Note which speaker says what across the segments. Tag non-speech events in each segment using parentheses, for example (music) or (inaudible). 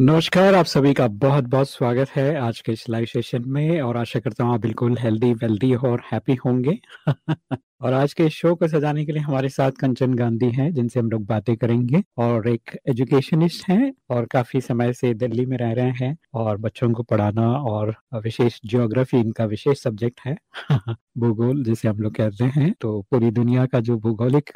Speaker 1: नमस्कार, आप सभी का बहुत बहुत स्वागत है आज के इस लाइव सेशन में और आशा करता हूँ आप बिल्कुल हेल्दी वेल्दी और हैप्पी होंगे। (laughs) और आज के शो को सजाने के लिए हमारे साथ कंचन गांधी हैं, जिनसे हम लोग बातें करेंगे। और एक एजुकेशनिस्ट हैं और काफ़ी समय से दिल्ली में रह रहे हैं और बच्चों को पढ़ाना और विशेष जियोग्राफी, इनका विशेष सब्जेक्ट है, (laughs) भूगोल, जिसे हम लोग कहते हैं। तो पूरी दुनिया का जो भूगोलिक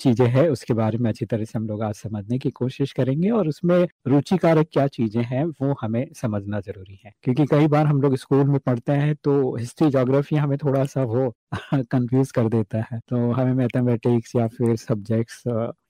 Speaker 1: चीज़ें है, उसके बारे में अच्छी तरह से हम लोग आज समझने की कोशिश करेंगे। और उसमें रुचिकारक क्या चीज़ें हैं, वो हमें समझना ज़रूरी है। क्योंकि कई बार हम लोग स्कूल में पढ़ते हैं तो हिस्ट्री जोग्राफी हमें थोड़ा सा वो (laughs) कंफ्यूज कर देता है। तो हमें मैथमेटिक्स या फिर सब्जेक्ट्स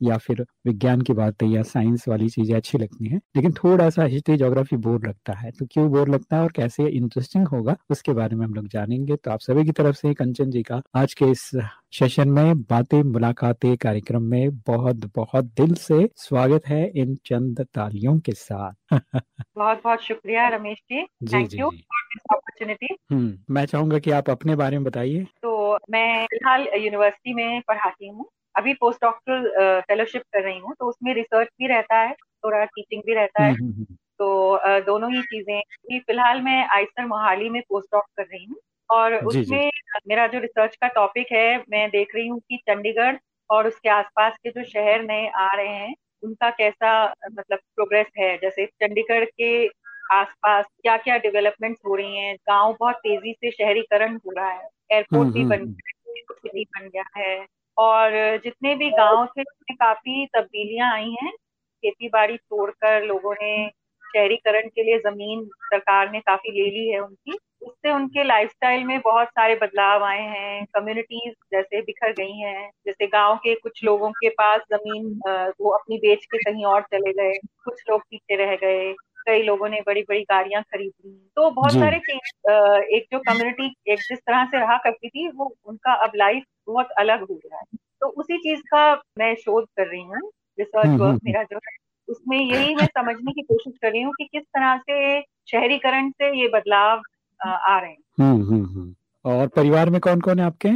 Speaker 1: या फिर विज्ञान की बातें या साइंस वाली चीज़ें अच्छी लगती हैं लेकिन थोड़ा सा हिस्ट्री जोग्राफी बोर लगता है। तो क्यों बोर लगता है और कैसे इंटरेस्टिंग होगा उसके बारे में हम लोग जानेंगे। तो आप सभी की तरफ़ से कंचन जी का आज के इस सेशन में बातें मुलाकातें कार्यक्रम में बहुत बहुत दिल से स्वागत है इन चंद तालियों के साथ। (laughs)
Speaker 2: बहुत बहुत शुक्रिया Ramesh ji. Thank you opportunity
Speaker 1: hmm मैं चाहूँगा कि आप अपने बारे में बताइए।
Speaker 2: तो मैं फ़िलहाल यूनिवर्सिटी में पढ़ाती हूँ। अभी पोस्ट डॉक्टरल फेलोशिप कर रही हूँ तो उसमें रिसर्च भी रहता है थोड़ा टीचिंग भी रहता है। हम्म, हम्म। तो दोनों ही चीज़ें फ़िलहाल मैं आइसर मोहाली में पोस्ट डॉक कर रही हूँ। और उसमें मेरा जो रिसर्च का टॉपिक है मैं देख रही हूँ कि चंडीगढ़ और उसके आसपास के जो शहर नए आ रहे हैं उनका कैसा मतलब प्रोग्रेस है? जैसे चंडीगढ़ के आसपास क्या क्या डेवलपमेंट हो रही हैं? गाँव बहुत तेज़ी से शहरीकरण हो रहा है। एयरपोर्ट हम्म, भी बन हम्म। गया सिटी बन गया है। और जितने भी गाँव थे उसमें काफ़ी तब्दीलियाँ आई हैं। खेती बाड़ी छोड़कर लोगों ने शहरीकरण के लिए ज़मीन सरकार ने काफ़ी ले ली है उनकी। उससे उनके लाइफस्टाइल में बहुत सारे बदलाव आए हैं। कम्युनिटीज जैसे बिखर गई हैं। जैसे गाँव के कुछ लोगों के पास ज़मीन वो अपनी बेच के कहीं और चले गए। कुछ लोग पीछे रह गए। कई लोगों ने बड़ी बड़ी गाड़ियाँ खरीद ली। तो बहुत सारे चीज़ एक जो कम्युनिटी एक जिस तरह से रहा करती थी वो उनका अब लाइफ बहुत अलग हो गया है। तो उसी चीज़ का मैं शोध कर रही हूँ रिसर्च वर्क हम्म, हम्म, मेरा जो है उसमें यही मैं समझने की कोशिश कर रही हूँ कि किस तरह से शहरीकरण से ये बदलाव आ रहे हैं।
Speaker 1: हम्म, और परिवार में कौन कौन है आपके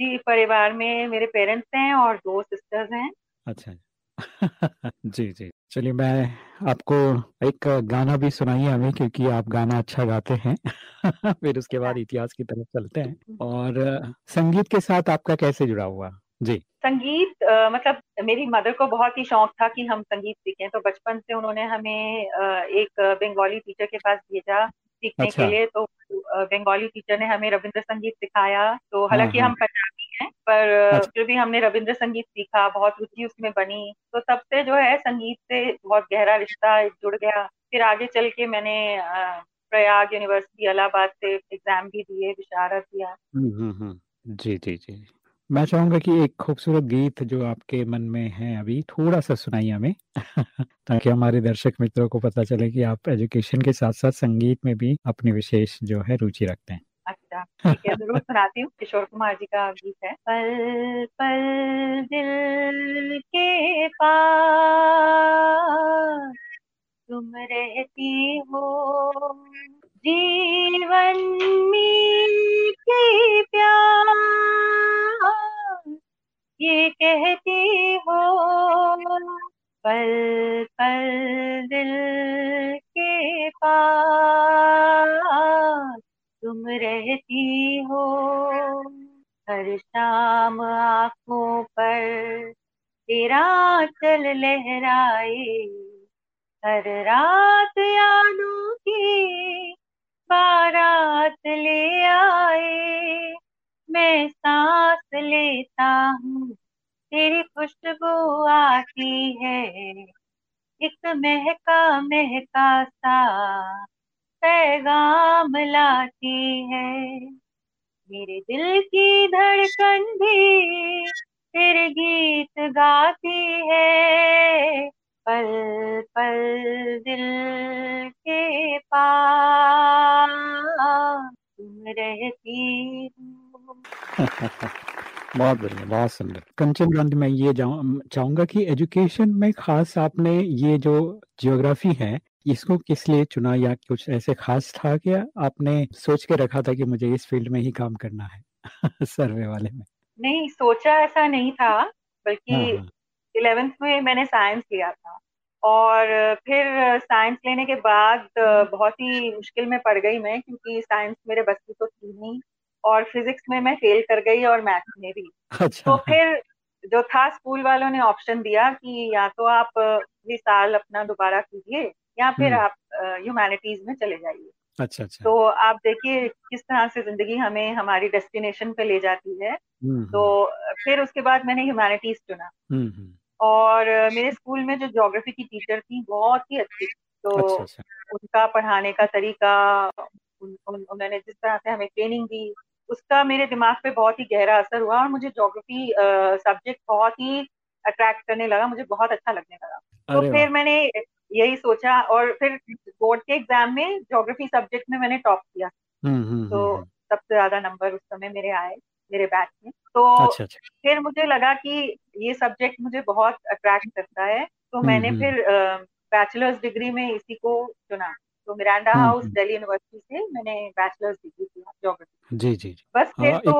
Speaker 2: जी परिवार में मेरे पेरेंट्स हैं और दो सिस्टर्स हैं।
Speaker 1: अच्छा। (laughs) जी जी। चलिए मैं आपको एक गाना भी सुनाइए हमें क्योंकि आप गाना अच्छा गाते हैं। (laughs) फिर उसके बाद इतिहास की तरफ़ चलते हैं। (laughs) और संगीत के साथ आपका कैसे जुड़ा हुआ? जी।
Speaker 2: संगीत मतलब मेरी मदर को बहुत ही शौक था कि हम संगीत सीखें। तो बचपन से उन्होंने हमें एक बंगाली टीचर के पास भेजा सीखने अच्छा। के लिए। तो बंगाली टीचर ने हमें रविंद्र संगीत सिखाया। तो हाँ, हालाँकि हाँ, हम पंजाबी हैं पर अच्छा। फिर भी हमने रविंद्र संगीत सीखा बहुत रुचि उसमें बनी। तो तब से जो है संगीत से बहुत गहरा रिश्ता जुड़ गया। फिर आगे चल के मैंने प्रयाग यूनिवर्सिटी इलाहाबाद से एग्ज़ाम भी दिए विशारद दिया।
Speaker 1: जी जी जी। मैं चाहूँगा कि एक खूबसूरत गीत जो आपके मन में है अभी थोड़ा सा सुनाइए हमें (laughs) ताकि हमारे दर्शक मित्रों को पता चले कि आप एजुकेशन के साथ साथ संगीत में भी अपनी विशेष जो है रुचि रखते हैं।
Speaker 2: अच्छा (laughs) ठीक है ज़रूर सुनाती हूँ। किशोर कुमार जी का गीत है। पल पल दिल के पास तुम रहती हो जीवन में प्यार ये कहती हो पल पल दिल के पास तुम रहती हो, हर शाम आँखों पर। तेरा चल लहराए, हर रात यादों की बारात ले आए। मैं सांस लेता हूँ, तेरी खुशबू आती है। एक महका महका सा पैगाम लाती है। मेरे दिल की धड़कन भी फिर गीत गाती है। पल पल दिल के पास तुम रहती (laughs)
Speaker 1: बहुत बढ़िया, बहुत सुंदर। कंचन गांधी मैं ये चाहूँगा कि एजुकेशन में खास आपने ये जो जियोग्राफी है इसको किस लिए चुना या कुछ ऐसे खास था क्या आपने सोच के रखा था कि मुझे इस फ़ील्ड में ही काम करना है (laughs) सर्वे वाले में
Speaker 2: नहीं सोचा ऐसा नहीं था बल्कि इलेवेंथ हाँ, हाँ। में मैंने साइंस लिया था और फिर साइंस लेने के बाद बहुत ही मुश्किल में पड़ गई मैं क्योंकि साइंस मेरे बस की तो थी नहीं और फिजिक्स में मैं फेल कर गई और मैथ्स में भी अच्छा। तो फिर जो था स्कूल वालों ने ऑप्शन दिया कि या तो आप ये साल अपना दोबारा कीजिए या फिर हम्म। आप ह्यूमैनिटीज में चले जाइए।
Speaker 1: अच्छा अच्छा।
Speaker 2: तो आप देखिए किस तरह से ज़िंदगी हमें हमारी डेस्टिनेशन पे ले जाती है। हम्म, तो हम्म। फिर उसके बाद मैंने ह्यूमैनिटीज चुना। और मेरे स्कूल में जो ज्योग्राफी की टीचर थी बहुत ही अच्छी तो अच्छा, अच्छा। उनका पढ़ाने का तरीका उन, उन, उन्होंने जिस तरह से हमें ट्रेनिंग दी उसका मेरे दिमाग पे बहुत ही गहरा असर हुआ। और मुझे ज्योग्राफी सब्जेक्ट बहुत ही अट्रैक्ट करने लगा मुझे बहुत अच्छा लगने लगा। तो फिर मैंने यही सोचा और फिर बोर्ड के एग्ज़ाम में ज्योग्राफी सब्जेक्ट में मैंने टॉप किया। हम्म, हम्म, तो हम्म, सबसे ज़्यादा नंबर उस समय मेरे आए मेरे बैच में। तो अच्छा, अच्छा. फिर मुझे लगा कि ये सब्जेक्ट मुझे बहुत अट्रैक्ट करता है तो मैंने फिर बैचलर्स डिग्री में इसी को चुना। तो मिरांडा हाउस दिल्ली यूनिवर्सिटी से मैंने बैचलर्स डिग्री किया जोग्राफी
Speaker 1: जी जी
Speaker 2: बस फिर हाँ, तो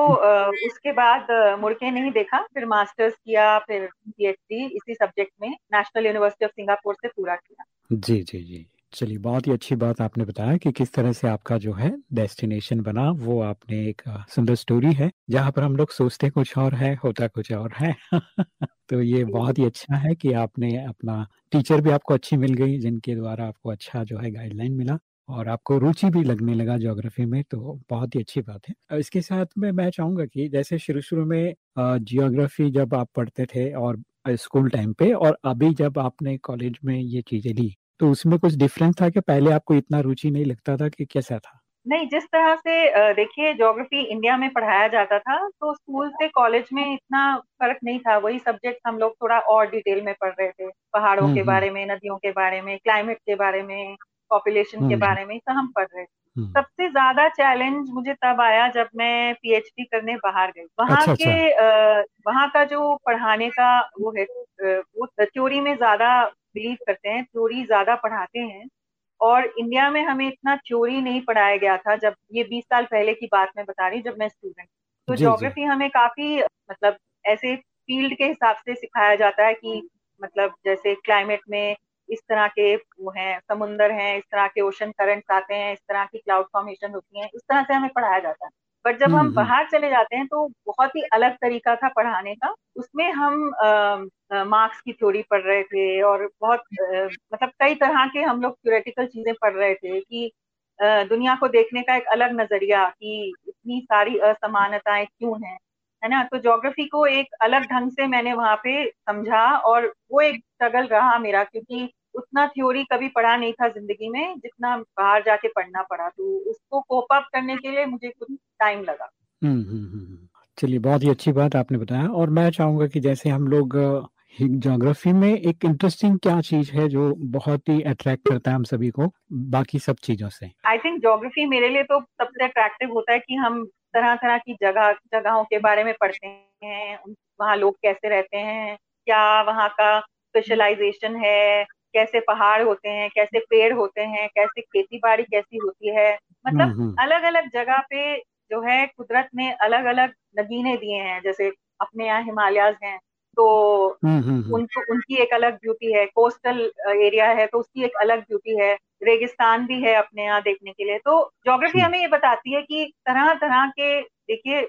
Speaker 2: उसके बाद मुड़के नहीं देखा फिर मास्टर्स किया फिर पीएचडी इसी सब्जेक्ट में नेशनल यूनिवर्सिटी ऑफ़ सिंगापुर से पूरा किया।
Speaker 1: जी जी जी। चलिए बहुत ही अच्छी बात आपने बताया कि किस तरह से आपका जो है डेस्टिनेशन बना वो आपने एक सुंदर स्टोरी है जहाँ पर हम लोग सोचते कुछ और है होता कुछ और है। (laughs) तो ये बहुत ही अच्छा है कि आपने अपना टीचर भी आपको अच्छी मिल गई जिनके द्वारा आपको अच्छा जो है गाइडलाइन मिला और आपको रुचि भी लगने लगा ज्योग्राफी में तो बहुत ही अच्छी बात है। इसके साथ में मैं चाहूँगा कि जैसे शुरू शुरू में जियोग्राफी जब आप पढ़ते थे और स्कूल टाइम पे और अभी जब आपने कॉलेज में ये चीज़ें ली तो उसमें कुछ डिफरेंस था कि पहले आपको इतना रुचि नहीं लगता था कि कैसा था?
Speaker 2: नहीं जिस तरह से देखिए ज्योग्राफी इंडिया में पढ़ाया जाता था तो स्कूल से कॉलेज में इतना फ़र्क नहीं था। वही सब्जेक्ट हम लोग थोड़ा और डिटेल में पढ़ रहे थे। पहाड़ों हम्म, के हम्म। बारे में नदियों के बारे में क्लाइमेट के बारे में पॉपुलेशन के हम्म, बारे में सब हम पढ़ रहे थे। सबसे ज़्यादा चैलेंज मुझे तब आया जब मैं पीएचडी करने बाहर गई। वहाँ अच्छा, के अच्छा। वहाँ का जो पढ़ाने का वो है वो थ्योरी में ज़्यादा बिलीव करते हैं थ्योरी ज़्यादा पढ़ाते हैं। और इंडिया में हमें इतना थ्योरी नहीं पढ़ाया गया था जब ये 20 साल पहले की बात मैं बता रही जब मैं स्टूडेंट तो ज्योग्राफी हमें काफ़ी मतलब ऐसे फ़ील्ड के हिसाब से सिखाया जाता है कि मतलब जैसे क्लाइमेट में इस तरह के वो हैं समुंदर हैं इस तरह के ओशन करंट्स आते हैं इस तरह की क्लाउड फॉर्मेशन होती है इस तरह से हमें पढ़ाया जाता है। बट जब हम हम्म, हम्म। बाहर चले जाते हैं तो बहुत ही अलग तरीका था पढ़ाने का उसमें हम मार्क्स की थ्योरी पढ़ रहे थे और बहुत आ, मतलब कई तरह के हम लोग थ्योरेटिकल चीज़ें पढ़ रहे थे कि आ, दुनिया को देखने का एक अलग नज़रिया कि इतनी सारी असमानताएँ क्यों हैं है ना तो ज्योग्राफी को एक अलग ढंग से मैंने वहाँ पे समझा और वो एक स्ट्रगल रहा मेरा क्योंकि उतना थ्योरी कभी पढ़ा नहीं था ज़िंदगी में जितना बाहर जाके पढ़ना पड़ा। तो उसको कोप अप करने के लिए मुझे कुछ टाइम लगा। हम्म,
Speaker 1: हम्म, हम्म, चलिए बहुत ही अच्छी बात आपने बताया। और मैं चाहूँगा कि जैसे हम लोग ज्योग्राफी में एक इंटरेस्टिंग क्या चीज़ है जो बहुत ही अट्रैक्ट करता है हम सभी को बाकी सब चीज़ों से?
Speaker 2: आई थिंक ज्योग्राफी मेरे लिए तो सबसे अट्रैक्टिव होता है कि हम तरह तरह की जगह जगहों के बारे में पढ़ते हैं वहाँ लोग कैसे रहते हैं क्या वहाँ का स्पेशलाइजेशन है कैसे पहाड़ होते हैं कैसे पेड़ होते हैं कैसे खेती बाड़ी कैसी होती है। मतलब अलग अलग जगह पे जो है कुदरत ने अलग अलग नगीने दिए हैं जैसे अपने यहाँ हिमालयाज हैं तो हम्म, हम्म, हम्म। उनको उनकी एक अलग ब्यूटी है कोस्टल एरिया है तो उसकी एक अलग ब्यूटी है रेगिस्तान भी है अपने यहाँ देखने के लिए। तो ज्योग्राफी हमें ये बताती है कि तरह तरह के देखिए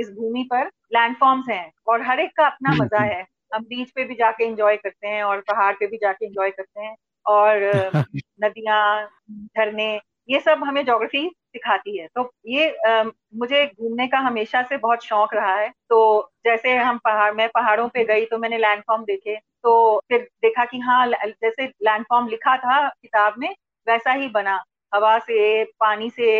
Speaker 2: इस भूमि पर लैंडफॉर्म्स हैं और हर एक का अपना मज़ा है। हम बीच पे भी जाके एंजॉय करते हैं और पहाड़ पे भी जाके एंजॉय करते हैं और (laughs) नदियाँ झरने ये सब हमें ज्योग्राफी सिखाती है। तो ये आ, मुझे घूमने का हमेशा से बहुत शौक रहा है। तो जैसे हम पहाड़ मैं पहाड़ों पे गई तो मैंने लैंडफॉर्म देखे। तो फिर देखा कि हाँ जैसे लैंडफॉर्म लिखा था किताब में वैसा ही बना। हवा से पानी से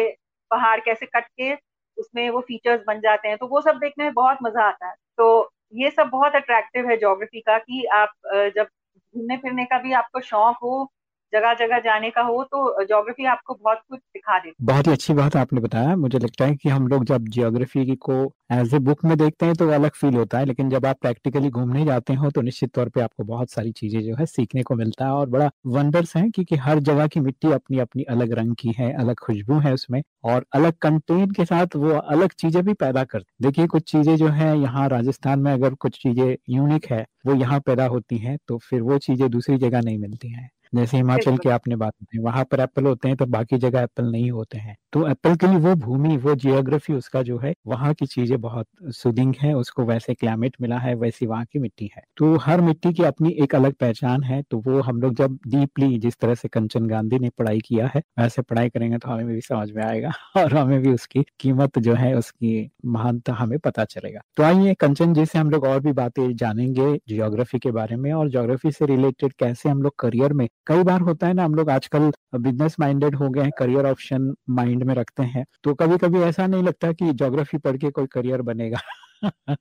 Speaker 2: पहाड़ कैसे कट के उसमें वो फीचर्स बन जाते हैं। तो वो सब देखने में बहुत मज़ा आता है। तो ये सब बहुत अट्रैक्टिव है ज्योग्राफी का कि आप जब घूमने फिरने का भी आपको शौक हो जगह जगह जाने का हो तो ज्योग्राफी आपको बहुत कुछ सिखा देती
Speaker 1: बहुत ही अच्छी बात आपने बताया। मुझे लगता है कि हम लोग जब जियोग्राफी को एज ए बुक में देखते हैं तो अलग फील होता है, लेकिन जब आप प्रैक्टिकली घूमने जाते हो तो निश्चित तौर पे आपको बहुत सारी चीज़ें जो है सीखने को मिलता है और बड़ा वंडर्स है क्योंकि हर जगह की मिट्टी अपनी अपनी अलग रंग की है, अलग खुशबू है उसमें और अलग कंटेंट के साथ वो अलग चीज़ें भी पैदा करते देखिए कुछ चीज़ें जो है यहाँ राजस्थान में अगर कुछ चीज़ें यूनिक है, वो यहाँ पैदा होती हैं तो फिर वो चीज़ें दूसरी जगह नहीं मिलती हैं। जैसे हिमाचल की आपने बात की वहाँ पर एप्पल होते हैं तो बाकी जगह एप्पल नहीं होते हैं। तो एप्पल के लिए वो भूमि वो जियोग्राफी उसका जो है वहाँ की चीज़ें बहुत सुदिंग है उसको वैसे क्लाइमेट मिला है वैसी वहाँ की मिट्टी है। तो हर मिट्टी की अपनी एक अलग पहचान है तो वो हम लोग जब डीपली जिस तरह से कंचन गांधी ने पढ़ाई किया है वैसे पढ़ाई करेंगे तो हमें भी समझ में आएगा (laughs) और हमें भी उसकी कीमत जो है उसकी महानता हमें पता चलेगा। तो आइए कंचन जी से हम लोग और भी बातें जानेंगे जियोग्राफी के बारे में और जियोग्राफी से रिलेटेड कैसे हम लोग करियर में कई बार होता है ना, हम लोग आजकल बिज़नेस माइंडेड हो गए हैं करियर ऑप्शन माइंड में रखते हैं तो कभी कभी ऐसा नहीं लगता कि ज्योग्राफी पढ़ के कोई करियर बनेगा। (laughs)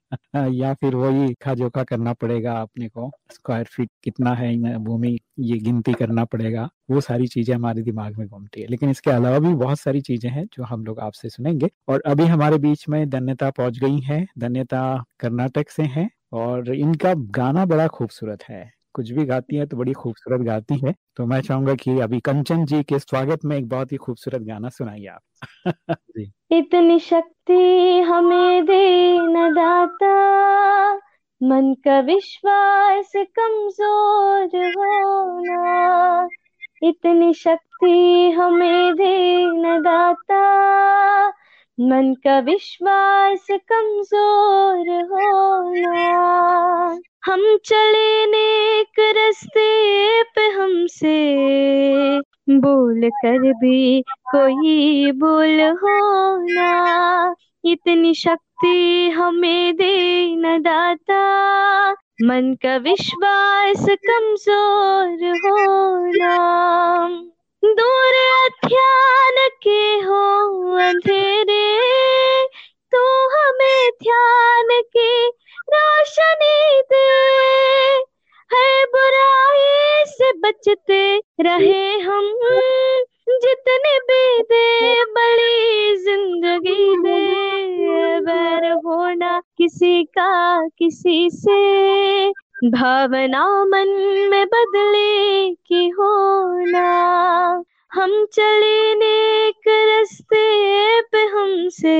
Speaker 1: या फिर वही खा जोखा करना पड़ेगा अपने को स्क्वायर फीट कितना है भूमि ये गिनती करना पड़ेगा, वो सारी चीज़ें हमारे दिमाग में घूमती है। लेकिन इसके अलावा भी बहुत सारी चीज़ें हैं जो हम लोग आपसे सुनेंगे। और अभी हमारे बीच में धन्यता पहुँच गई है, धन्यता कर्नाटक से है, और इनका गाना बड़ा खूबसूरत है। कुछ भी गाती है तो बड़ी खूबसूरत गाती है। तो मैं चाहूँगा कि अभी कंचन जी के स्वागत में एक बहुत ही खूबसूरत गाना सुनाइए आप।
Speaker 3: इतनी शक्ति हमें दे न दाता मन का विश्वास कमज़ोर होना। इतनी शक्ति हमें दे न दाता मन का विश्वास कमज़ोर होना। हम चले नेक रस्ते पे हमसे, बोल कर भी कोई बोल हो ना इतनी शक्ति हमें दे न दाता। मन का विश्वास कमज़ोर होना। दूर ध्यान के हो अंधेरे तो हमें ध्यान की रोशनी दे। है बुराई से बचते रहे हम, जितने भी दे, बड़ी ज़िंदगी दे। बैर होना किसी का किसी से भावना मन में बदले की होना। हम चले नेक रस्ते पे हमसे।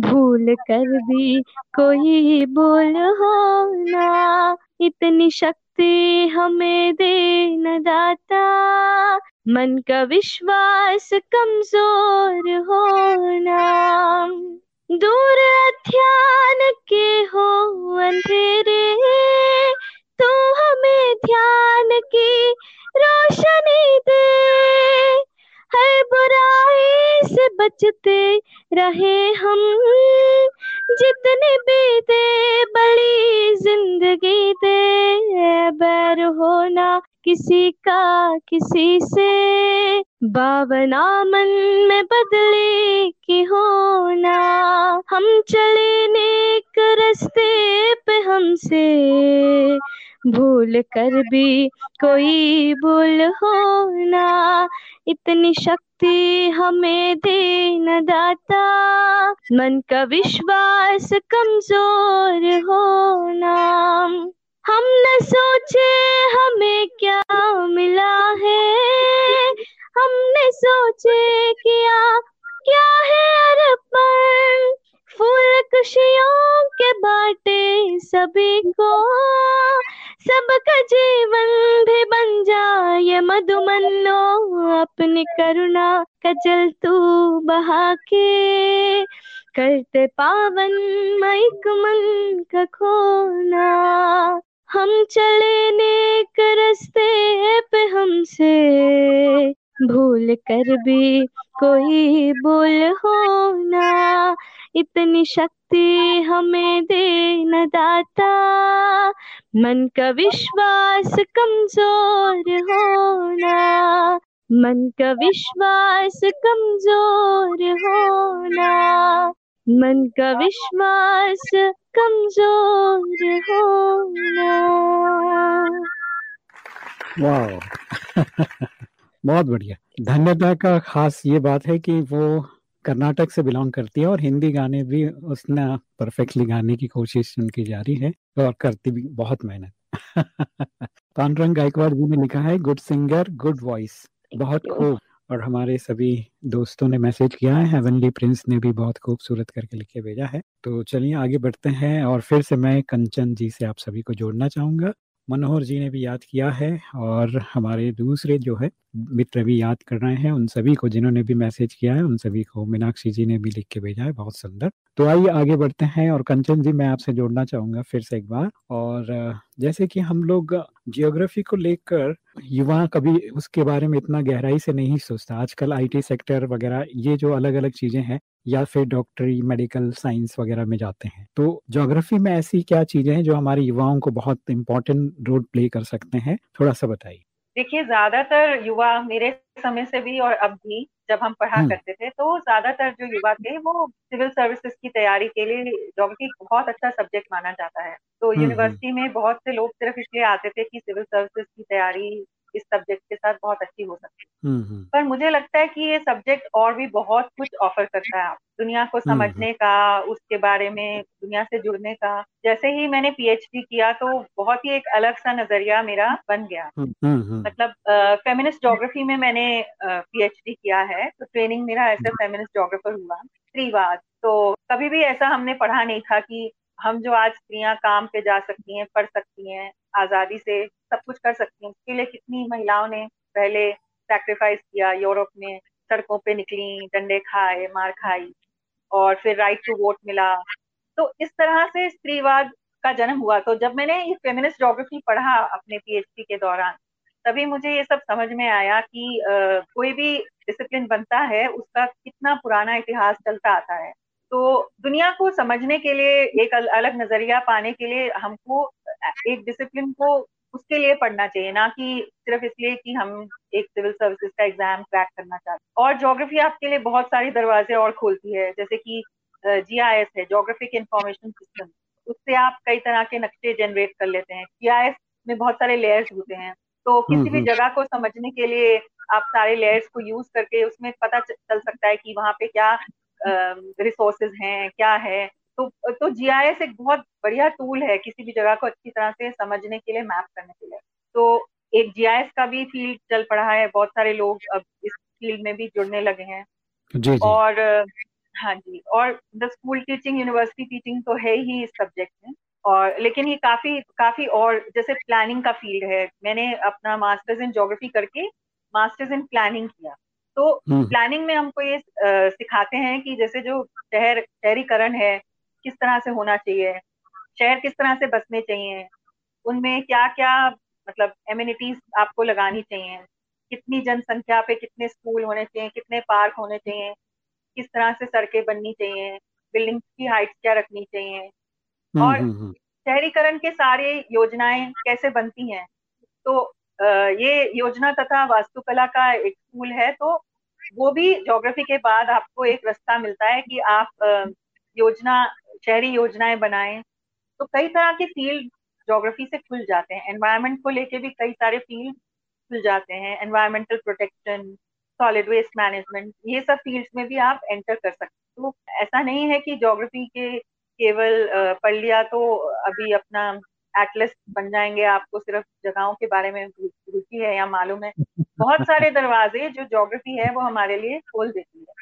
Speaker 3: भूल कर भी कोई बोल हो ना इतनी शक्ति हमें दे न दाता। मन का विश्वास कमज़ोर होना। दूर ध्यान के हो अंधेरे तो हमें ध्यान की रोशनी दे। हर बुराई से बचते रहे हम, जितने दे बड़ी ज़िंदगी दे। बैर होना किसी का किसी से, भावना मन में बदले की होना हम चले नेक रस्ते पे हमसे। भूल कर भी कोई भूल होना इतनी शक्ति हमें दे न दाता मन का विश्वास कमज़ोर होना हम न सोचे हमें क्या मिला है। हमने सोचे किया, क्या है अर्पण। फूल खुशियों के बाटे सभी को। सबका जीवन भी बन जाए मधुमनो अपनी करुणा का जल तू बहा के। करते पावन माइक मन का खोना। हम चले नेक रस्ते पे हमसे। भूल कर भी कोई बोल होना इतनी शक्ति हमें दे न दाता। मन का विश्वास कमज़ोर होना। मन का विश्वास कमज़ोर होना। मन का विश्वास कमज़ोर होना।
Speaker 1: वाह (laughs) बहुत बढ़िया। धन्यता का खास ये बात है कि वो कर्नाटक से बिलोंग करती है और हिंदी गाने भी उसने परफेक्टली गाने की कोशिश उनकी जारी है और करती भी बहुत मेहनत। (laughs) पांडुरंग गायकवाड़ जी ने लिखा है गुड सिंगर गुड वॉइस बहुत खूब। और हमारे सभी दोस्तों ने मैसेज किया है हेवनली प्रिंस ने भी बहुत खूबसूरत करके लिखे भेजा है। तो चलिए आगे बढ़ते हैं और फिर से मैं कंचन जी से आप सभी को जोड़ना चाहूँगा। मनोहर जी ने भी याद किया है और हमारे दूसरे जो है, मित्र भी याद कर रहे हैं, उन सभी को जिन्होंने भी मैसेज किया है, उन सभी को मीनाक्षी जी ने भी लिख के भेजा है, बहुत सुंदर। तो आइए आगे बढ़ते हैं और कंचन जी, मैं आपसे जोड़ना चाहूँगा फिर से एक बार। और जैसे कि हम लोग जियोग्राफी को लेकर युवा कभी उसके बारे में इतना गहराई से नहीं सोचता। आजकल आईटी सेक्टर वगैरह, ये जो अलग अलग चीज़ें हैं या फिर डॉक्टरी मेडिकल साइंस वगैरह में जाते हैं तो ज्योग्राफी में ऐसी क्या चीज़ें हैं जो हमारे युवाओं को बहुत इम्पोर्टेंट रोल प्ले कर सकते हैं थोड़ा सा बताइए
Speaker 2: देखिए ज़्यादातर युवा मेरे समय से भी और अब भी जब हम पढ़ा हम्म। करते थे तो ज़्यादातर जो युवा थे वो सिविल सर्विसेज़ की तैयारी के लिए ज्योग्राफी बहुत अच्छा सब्जेक्ट माना जाता है तो यूनिवर्सिटी हम्म, हम्म। में बहुत से लोग सिर्फ़ इसलिए आते थे कि सिविल सर्विसेज़ की तैयारी इस सब्जेक्ट के साथ बहुत अच्छी हो सकती है। हम्म, हम्म। पर मुझे लगता है कि ये सब्जेक्ट और भी बहुत कुछ ऑफ़र करता है दुनिया को हम्म, समझने का उसके बारे में दुनिया से जुड़ने का। जैसे ही मैंने पीएचडी किया तो बहुत ही एक अलग सा नज़रिया मेरा बन गया। मतलब फेमिनिस्ट जोग्राफी में मैंने पीएचडी किया है। तो ट्रेनिंग मेरा ऐसा फेमिनिस्ट जोग्राफर हुआ स्त्रीवाद तो कभी भी ऐसा हमने पढ़ा नहीं था कि हम जो आज स्त्रियाँ काम पे जा सकती हैं पढ़ सकती हैं आज़ादी से सब कुछ कर सकती हैं उसके लिए कितनी महिलाओं ने पहले सेक्रीफाइस किया यूरोप में सड़कों पे निकली डंडे खाए मार खाई और फिर राइट टू वोट मिला। तो इस तरह से स्त्रीवाद का जन्म हुआ। तो जब मैंने ये फेमिनिस्ट जोग्राफी पढ़ा अपने पीएचडी के दौरान तभी मुझे ये सब समझ में आया कि आ, कोई भी डिसिप्लिन बनता है उसका कितना पुराना इतिहास चलता आता है। तो दुनिया को समझने के लिए एक अलग नज़रिया पाने के लिए हमको एक डिसिप्लिन को उसके लिए पढ़ना चाहिए ना कि सिर्फ़ इसलिए कि हम एक सिविल सर्विसेज़ का एग्ज़ाम क्रैक करना चाहते हैं। और ज्योग्राफी आपके लिए बहुत सारी दरवाजे और खोलती है जैसे कि जीआईएस है जोग्राफिक इंफॉर्मेशन सिस्टम उससे आप कई तरह के नक्शे जनरेट कर लेते हैं। जीआईएस में बहुत सारे लेयर्स होते हैं। तो किसी भी हम्म, हम्म। जगह को समझने के लिए आप सारे लेयर्स को यूज़ करके उसमें पता चल सकता है कि वहाँ पे क्या रिसोर्सेज हैं क्या है? तो तो जीआईएस एक बहुत बढ़िया टूल है किसी भी जगह को अच्छी तरह से समझने के लिए मैप करने के लिए। तो एक जीआईएस का भी फ़ील्ड चल पड़ा है बहुत सारे लोग अब इस फ़ील्ड में भी जुड़ने लगे हैं।
Speaker 1: जी जी।
Speaker 2: और हाँ जी और the school teaching university teaching तो है ही इस सब्जेक्ट में। और लेकिन ये काफ़ी काफ़ी और जैसे प्लानिंग का फ़ील्ड है। मैंने अपना मास्टर्स इन ज्योग्राफी करके मास्टर्स इन प्लानिंग किया। तो प्लानिंग हम्म। में हमको ये सिखाते हैं कि जैसे जो शहर शहरीकरण है किस तरह से होना चाहिए? शहर किस तरह से बसने चाहिए? उनमें क्या क्या मतलब एम्यूनिटीज आपको लगानी चाहिए? कितनी जनसंख्या पे कितने स्कूल होने चाहिए? कितने पार्क होने चाहिए? किस तरह से सड़कें बननी चाहिए? बिल्डिंग की हाइट क्या रखनी चाहिए? हम्म, और हम्म, शहरीकरण के सारे योजनाएँ कैसे बनती हैं? तो ये योजना तथा वास्तुकला का एक स्कूल है तो वो भी ज्योग्राफी के बाद आपको एक रास्ता मिलता है कि आप योजना, शहरी योजनाएँ बनाएँ। तो कई तरह के फ़ील्ड ज्योग्राफी से खुल जाते हैं। एनवायरमेंट को लेके भी कई सारे फ़ील्ड खुल जाते हैं। Environmental protection solid waste management ये सब फील्ड्स में भी आप एंटर कर सकते तो ऐसा नहीं है कि ज्योग्राफी के केवल पढ़ लिया तो अभी अपना एटलस बन जाएँगे आपको सिर्फ़ जगहों के बारे में रुचि है या मालूम है बहुत सारे (laughs) दरवाजे जो जोग्राफी है वो हमारे लिए खोल देती है।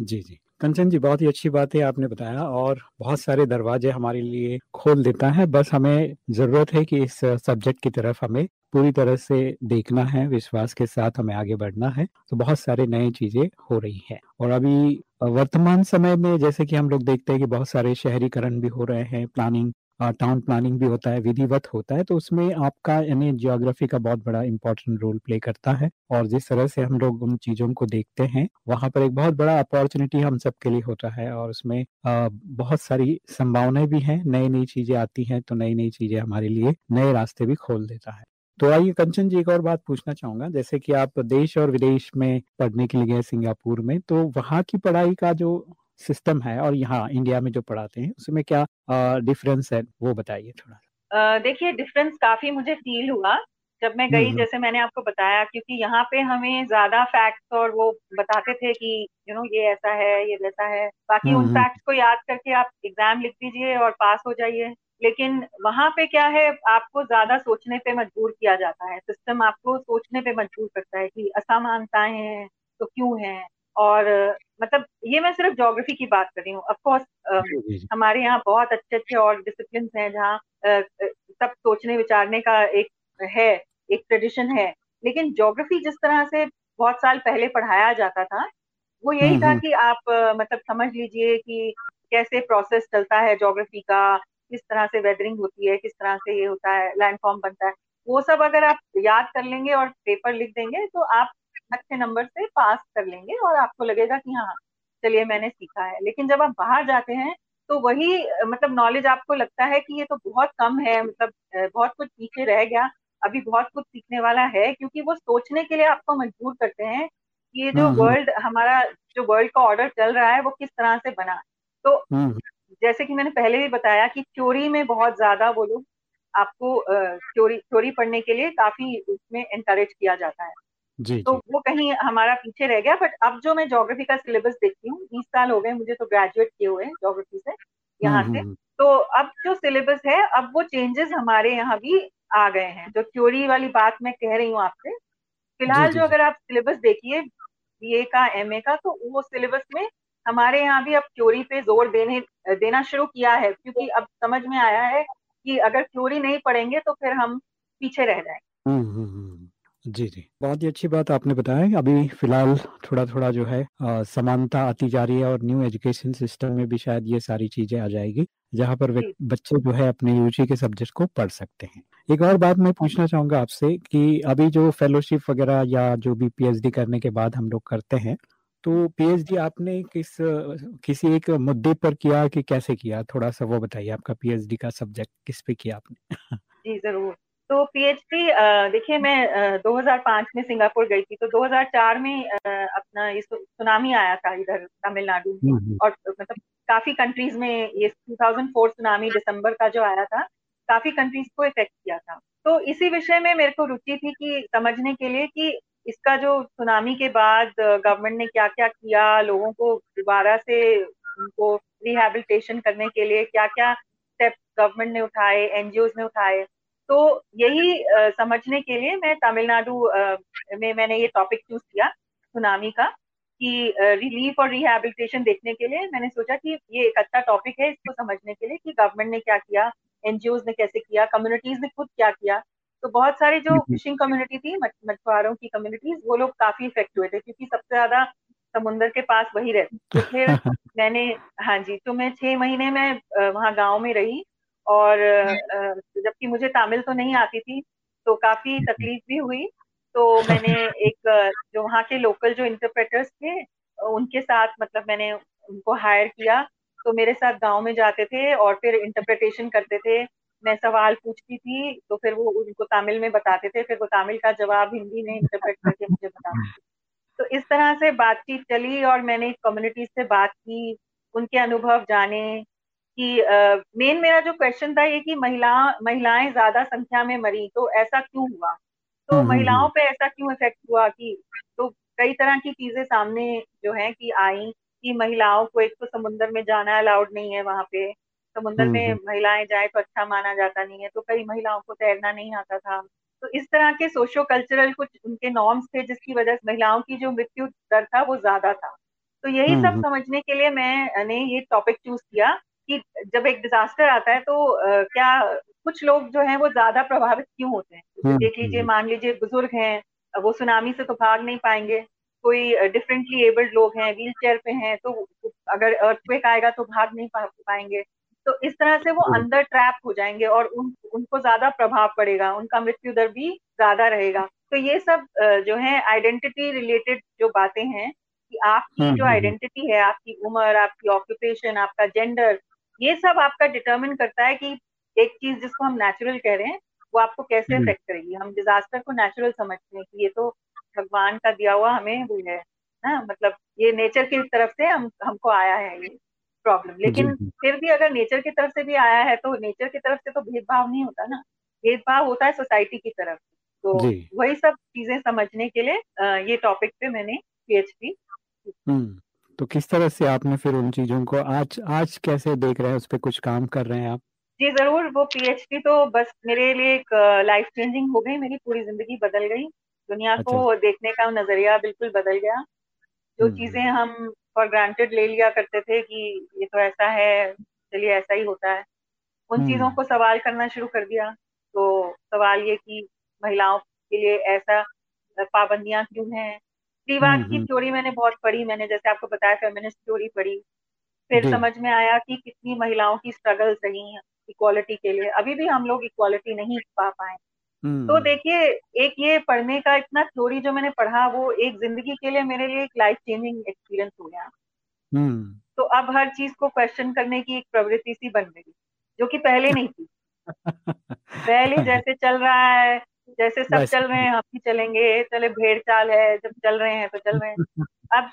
Speaker 1: जी जी। कंचन जी बहुत ही अच्छी बात है आपने बताया और बहुत सारे दरवाजे हमारे लिए खोल देता है। बस हमें ज़रूरत है कि इस सब्जेक्ट की तरफ़ हमें पूरी तरह से देखना है विश्वास के साथ हमें आगे बढ़ना है। तो बहुत सारे नई चीज़ें हो रही हैं और अभी वर्तमान समय में जैसे कि हम लोग देखते हैं कि बहुत सारे शहरीकरण भी हो रहे हैं प्लानिंग टाउन प्लानिंग भी होता है विधिवत होता है तो उसमें आपका यानी जियोग्राफी का बहुत बड़ा इंपॉर्टेंट रोल प्ले करता है। और जिस तरह से हम लोग उन चीज़ों को देखते हैं वहाँ पर एक बहुत बड़ा अपॉर्चुनिटी हम सबके लिए होता है और उसमें आ, बहुत सारी संभावनाएँ भी हैं। नई नई चीज़ें आती हैं तो नई नई चीज़ें हमारे लिए नए रास्ते भी खोल देता है। तो आइए कंचन जी एक और बात पूछना चाहूँगा। जैसे कि आप देश और विदेश में पढ़ने के लिए गए सिंगापुर में तो वहाँ की पढ़ाई का जो सिस्टम है और यहाँ इंडिया में जो पढ़ाते हैं उसमें क्या डिफरेंस है? वो बताइए थोड़ा।
Speaker 2: देखिए डिफरेंस काफ़ी मुझे फील हुआ जब मैं गई जैसे मैंने आपको बताया क्योंकि यहाँ पे हमें ज़्यादा फैक्ट्स और वो बताते थे कि यू you नो know, ये ऐसा है ये वैसा है। बाकी उन फैक्ट्स को याद करके आप एग्ज़ाम लिख दीजिए और पास हो जाइए। लेकिन वहाँ पे क्या है आपको ज़्यादा सोचने पे मजबूर किया जाता है। सिस्टम आपको सोचने पे मजबूर करता है कि असमानताएँ हैं तो क्यों हैं? और मतलब ये मैं सिर्फ़ जोग्राफी की बात कर रही हूँ। अफकोर्स हमारे यहाँ बहुत अच्छे अच्छे और डिसिप्लिन हैं जहाँ सब सोचने विचारने का एक है एक ट्रेडिशन है। लेकिन जोग्राफी जिस तरह से बहुत साल पहले पढ़ाया जाता था वो यही हम्म, था हम्म। कि आप मतलब समझ लीजिए कि कैसे प्रोसेस चलता है जोग्राफी का किस तरह से वेदरिंग होती है किस तरह से ये होता है लैंडफॉर्म बनता है। वो सब अगर आप याद कर लेंगे और पेपर लिख देंगे तो आप अच्छे नंबर से पास कर लेंगे और आपको लगेगा कि हाँ चलिए मैंने सीखा है। लेकिन जब आप बाहर जाते हैं तो वही मतलब नॉलेज आपको लगता है कि ये तो बहुत कम है मतलब बहुत कुछ पीछे रह गया अभी बहुत कुछ सीखने वाला है क्योंकि वो सोचने के लिए आपको मजबूर करते हैं कि ये जो वर्ल्ड हम्म, हम्म। हमारा जो वर्ल्ड का ऑर्डर चल रहा है वो किस तरह से बना। तो हम्म, जैसे कि मैंने पहले भी बताया कि चोरी में बहुत ज़्यादा वो लोग आपको चोरी चोरी पढ़ने के लिए काफ़ी उसमें एनकरेज किया जाता है।
Speaker 1: जी,
Speaker 2: तो
Speaker 1: जी.
Speaker 2: वो कहीं हमारा पीछे रह गया बट अब जो मैं जोग्राफी का सिलेबस देखती हूँ बीस साल हो गए मुझे तो ग्रेजुएट किए हुए हैं जोग्राफी से यहाँ से। तो अब जो सिलेबस है अब वो चेंजेस हमारे यहाँ भी आ गए हैं। जो थ्योरी वाली बात मैं कह रही हूँ आपसे फ़िलहाल जो अगर आप सिलेबस देखिए बीए का एमए का तो वो सिलेबस में हमारे यहाँ भी अब थ्योरी पे ज़ोर देने देना शुरू किया है क्योंकि अब समझ में आया है कि अगर थ्योरी नहीं पढ़ेंगे तो फिर हम पीछे रह जाएँगे।
Speaker 1: जी, जी। बहुत ही अच्छी बात आपने बताया अभी फ़िलहाल थोड़ा-थोड़ा जो है समानता आती जा रही है और न्यू एजुकेशन सिस्टम में भी शायद ये सारी चीज़ें आ जाएगी, जहाँ पर बच्चे जो है अपने यूजी के सब्जेक्ट को पढ़ सकते हैं। एक और बात मैं पूछना चाहूँगा आपसे कि अभी जो फेलोशिप वगैरह या जो भी पीएचडी करने के बाद हम लोग करते हैं, तो पीएचडी आपने किस किसी एक मुद्दे पर किया कि कैसे किया? थोड़ा-सा वो बताइए आपका पीएचडी का सब्जेक्ट किस पे किया आपने?
Speaker 2: जी, ज़रूर। तो पीएचडी देखिए मैं 2005 में सिंगापुर गई थी तो 2004 में अपना ये सुनामी आया था इधर तमिलनाडु में। हम्म, हम्म। और मतलब काफ़ी कंट्रीज़ में ये 2004 सुनामी दिसंबर का जो आया था काफ़ी कंट्रीज़ को इफ़ेक्ट किया था। तो इसी विषय में मेरे को रुचि थी कि समझने के लिए कि इसका जो सुनामी के बाद गवर्नमेंट ने क्या क्या किया लोगों को दोबारा से उनको रिहेबिलिटेशन करने के लिए क्या क्या स्टेप गवर्नमेंट ने उठाए एनजीओ ने उठाए। तो यही आ, समझने के लिए मैं तमिलनाडु में मैंने ये टॉपिक चूज़ किया सुनामी का कि रिलीफ और रिहेबिलिटेशन देखने के लिए मैंने सोचा कि ये एक अच्छा टॉपिक है इसको समझने के लिए कि गवर्नमेंट ने क्या किया एनजीओ ने कैसे किया कम्युनिटीज ने खुद क्या किया। तो बहुत सारी जो फिशिंग कम्युनिटी थी मछुआरों की कम्युनिटीज वो लोग काफ़ी इफ़ेक्ट हुए थे क्योंकि सबसे ज़्यादा समुन्द्र के पास वही रहते तो फिर (laughs) मैंने हाँ जी तो मैं छह महीने में वहाँ गाँव में रही और जबकि मुझे तमिल तो नहीं आती थी तो काफ़ी तकलीफ़ भी हुई। तो मैंने (laughs) एक जो वहाँ के लोकल जो इंटरप्रेटर्स थे उनके साथ मतलब मैंने उनको हायर किया। तो मेरे साथ गाँव में जाते थे और फिर इंटरप्रिटेशन करते थे। मैं सवाल पूछती थी तो फिर वो उनको तमिल में बताते थे फिर वो तमिल का जवाब हिंदी में इंटरप्रेट करके मुझे बताते थे। तो इस तरह से बातचीत चली और मैंने कम्युनिटी से बात की उनके अनुभव जाने कि मेन मेरा जो क्वेश्चन था ये कि महिला महिलाएँ ज़्यादा संख्या में मरी तो ऐसा क्यों हुआ? तो हम्म, हम्म, महिलाओं हम्म। पे ऐसा क्यों इफ़ेक्ट हुआ कि तो कई तरह की चीज़ें सामने जो है कि आई कि महिलाओं को एक तो समुन्द्र में जाना अलाउड नहीं है वहाँ पे समुन्द्र में महिलाएँ जाए तो अच्छा माना जाता नहीं है तो कई महिलाओं को तैरना नहीं आता था। तो इस तरह के सोशो कल्चरल कुछ उनके नॉर्म्स थे जिसकी वजह से महिलाओं की जो मृत्यु दर था वो ज़्यादा था। तो यही सब समझने के लिए मैंने ये टॉपिक चूज़ किया कि जब एक डिजास्टर आता है तो आ, क्या कुछ लोग जो हैं वो ज़्यादा प्रभावित क्यों होते हैं? हम्म, देख लीजिए हम्म। मान लीजिए बुज़ुर्ग हैं वो सुनामी से तो भाग नहीं पाएँगे। कोई डिफरेंटली एबल्ड लोग हैं व्हील चेयर पे हैं तो अगर अर्थक्वेक आएगा तो भाग नहीं पा पाएँगे। तो इस तरह से वो हम्म। अंदर ट्रैप हो जाएँगे और उन उनको ज़्यादा प्रभाव पड़ेगा उनका मृत्यु दर भी ज़्यादा रहेगा। तो ये सब जो है आइडेंटिटी रिलेटेड जो बातें हैं कि आपकी जो आइडेंटिटी है आपकी उम्र आपकी ऑक्यूपेशन आपका जेंडर ये सब आपका डिटर्मिन करता है कि एक चीज़ जिसको हम नेचुरल कह रहे हैं वो आपको कैसे अफेक्ट करेगी। हम डिजास्टर को नेचुरल समझते हैं कि ये तो भगवान का दिया हुआ हमें वो है ना? मतलब ये नेचर की तरफ़ से हम हमको आया है ये प्रॉब्लम लेकिन फिर भी अगर नेचर की तरफ़ से भी आया है तो नेचर की तरफ़ से तो भेदभाव नहीं होता ना। भेदभाव होता है सोसाइटी की तरफ़ तो वही सब चीज़ें समझने के लिए ये टॉपिक पे मैंने पीएचडी
Speaker 1: हम्म। तो किस तरह से आपने फिर उन चीज़ों को आज आज कैसे देख रहे हैं? उस पर कुछ काम कर रहे हैं आप?
Speaker 2: जी ज़रूर। वो पीएचडी तो बस मेरे लिए एक लाइफ चेंजिंग हो गई। मेरी पूरी ज़िंदगी बदल गई। दुनिया अच्छा। को देखने का नज़रिया बिल्कुल बदल गया। जो हम्म, चीज़ें हम्म। हम फॉर ग्रांटेड ले लिया करते थे कि ये तो ऐसा है चलिए ऐसा ही होता है। उन हम्म। चीज़ों को सवाल करना शुरू कर दिया। तो सवाल ये कि महिलाओं के लिए ऐसा पाबंदियाँ क्यों हैं? स्त्रीवाद की थ्योरी मैंने बहुत पढ़ी मैंने जैसे आपको बताया फेमिनिस्ट थ्योरी पढ़ी। फिर समझ में आया कि कितनी महिलाओं की स्ट्रगल्स रही हैं इक्वालिटी के लिए। अभी भी हम लोग इक्वालिटी नहीं पा पाए। तो हम्म। देखिए एक ये पढ़ने का इतना थ्योरी जो मैंने पढ़ा वो एक ज़िंदगी के लिए मेरे लिए एक लाइफ चेंजिंग एक्सपीरियंस हो गया। हम्म। तो अब हर चीज़ को क्वेश्चन करने की एक प्रवृत्ति सी बन गई जो कि पहले नहीं थी। पहले जैसे चल रहा है जैसे सब चल रहे हैं हम भी चलेंगे चले भेड़ चाल है जब चल रहे हैं तो चल रहे हैं। (laughs) अब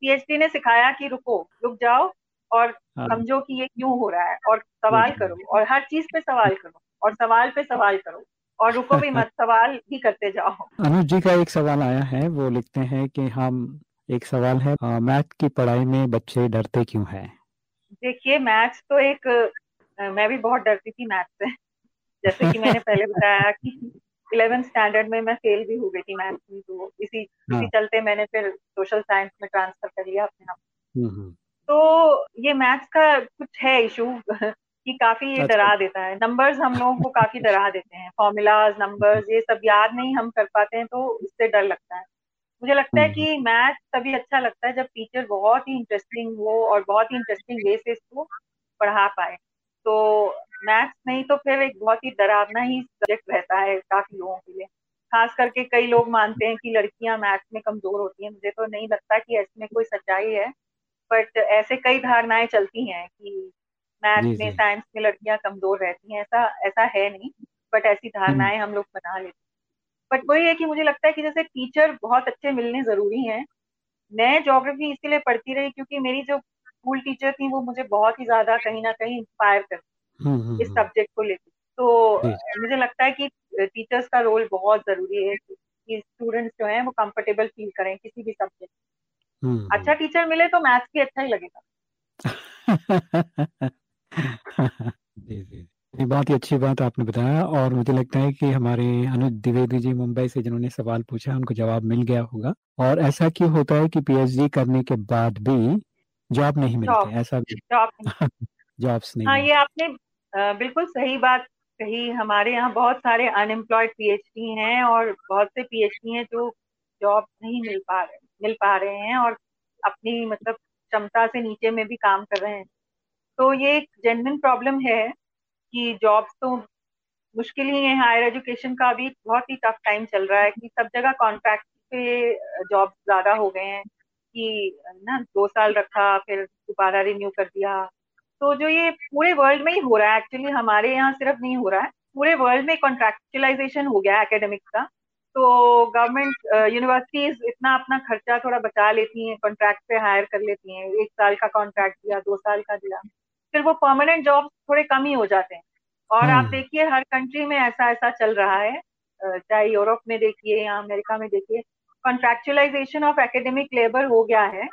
Speaker 2: पीएचडी ने सिखाया कि रुको रुक जाओ और हाँ। समझो कि ये क्यों हो रहा है और सवाल करो और हर चीज़ पे सवाल करो और सवाल पे सवाल करो और रुको भी मत (laughs) सवाल ही करते जाओ।
Speaker 1: अनुज जी का एक सवाल आया है वो लिखते हैं कि हम एक सवाल है मैथ की पढ़ाई में बच्चे डरते क्यों है?
Speaker 2: देखिए मैथ्स तो एक मैं भी बहुत डरती थी मैथ से। जैसे कि मैंने पहले बताया कि इलेवेंथ स्टैंडर्ड में मैं फेल भी हो गई थी मैथ्स में तो इसी हाँ. इसी चलते मैंने फिर सोशल साइंस में ट्रांसफ़र कर लिया अपने आप हम्म, हम्म। तो ये मैथ्स का कुछ है इशू (laughs) कि काफ़ी ये अच्छा। डरा देता है नंबर्स हम लोगों को काफ़ी डरा देते हैं फॉर्मूलाज नंबर्स ये सब याद नहीं हम कर पाते हैं तो इससे डर लगता है मुझे लगता है हम्म। कि मैथ तभी अच्छा लगता है जब टीचर बहुत ही इंटरेस्टिंग हो और बहुत ही इंटरेस्टिंग वे से इसको पढ़ा पाए तो मैथ्स नहीं तो फिर एक बहुत ही डरावना ही सब्जेक्ट रहता है काफ़ी लोगों के लिए। खास करके कई लोग मानते हैं कि लड़कियाँ मैथ्स में कमज़ोर होती हैं। मुझे तो नहीं लगता कि इसमें कोई सच्चाई है बट ऐसे कई धारणाएँ चलती हैं कि मैथ्स में साइंस में लड़कियाँ कमज़ोर रहती हैं। ऐसा ऐसा है नहीं बट ऐसी हम्म। धारणाएँ हम लोग बना लेते हैं। बट वही है कि मुझे लगता है कि जैसे टीचर बहुत अच्छे मिलने ज़रूरी हैं। मैं जोग्राफी इसीलिए पढ़ती रही क्योंकि मेरी जो स्कूल टीचर थी वो मुझे बहुत ही ज़्यादा कहीं ना कहीं इंस्पायर करती हम्म, हम्म, इस सब्जेक्ट को लेकर तो मुझे लगता है कि टीचर्स का रोल बहुत ज़रूरी है कि स्टूडेंट्स जो हैं वो कंफर्टेबल फील करें किसी भी सब्जेक्ट हम्म, अच्छा टीचर हम्म। मिले तो मैथ्स भी अच्छा ही लगेगा। (laughs)
Speaker 1: जी जी। ये बहुत ही अच्छी बात आपने बताया और मुझे लगता है कि हमारे अनुज द्विवेदी जी मुंबई से जिन्होंने सवाल पूछा उनको जवाब मिल गया होगा। और ऐसा क्यों होता है कि पीएचडी करने के बाद भी जॉब नहीं मिलते? ऐसा भी जॉब जॉब्स (laughs) नहीं
Speaker 2: हाँ ये आपने बिल्कुल सही बात कही। हमारे यहाँ बहुत सारे अनएम्प्लॉयड पीएचडी हैं और बहुत से पीएचडी हैं जो जॉब नहीं मिल पा रहे, मिल पा रहे हैं और अपनी मतलब क्षमता से नीचे में भी काम कर रहे हैं। तो ये एक जेनविन प्रॉब्लम है कि जॉब्स तो मुश्किल ही है। हायर एजुकेशन का भी बहुत ही टफ टाइम चल रहा है कि सब जगह कॉन्ट्रैक्ट पे जॉब ज़्यादा हो गए हैं कि ना दो साल रखा, फिर दोबारा रिन्यू कर दिया। तो जो ये पूरे वर्ल्ड में ही हो रहा है एक्चुअली हमारे यहाँ सिर्फ़ नहीं हो रहा है पूरे वर्ल्ड में कॉन्ट्रेक्चुअलाइजेशन हो गया है एकेडमिक्स का। तो गवर्नमेंट यूनिवर्सिटीज इतना अपना खर्चा थोड़ा बचा लेती हैं कॉन्ट्रैक्ट पे हायर कर लेती हैं एक साल का कॉन्ट्रैक्ट दिया दो साल का दिया फिर वो परमानेंट जॉब थोड़े कम ही हो जाते हैं। और आप हम्म। देखिए हर कंट्री में ऐसा ऐसा चल रहा है चाहे यूरोप में देखिए या अमेरिका में देखिए कॉन्ट्रेक्चुअलाइजेशन ऑफ़ एकेडमिक लेबर हो गया है।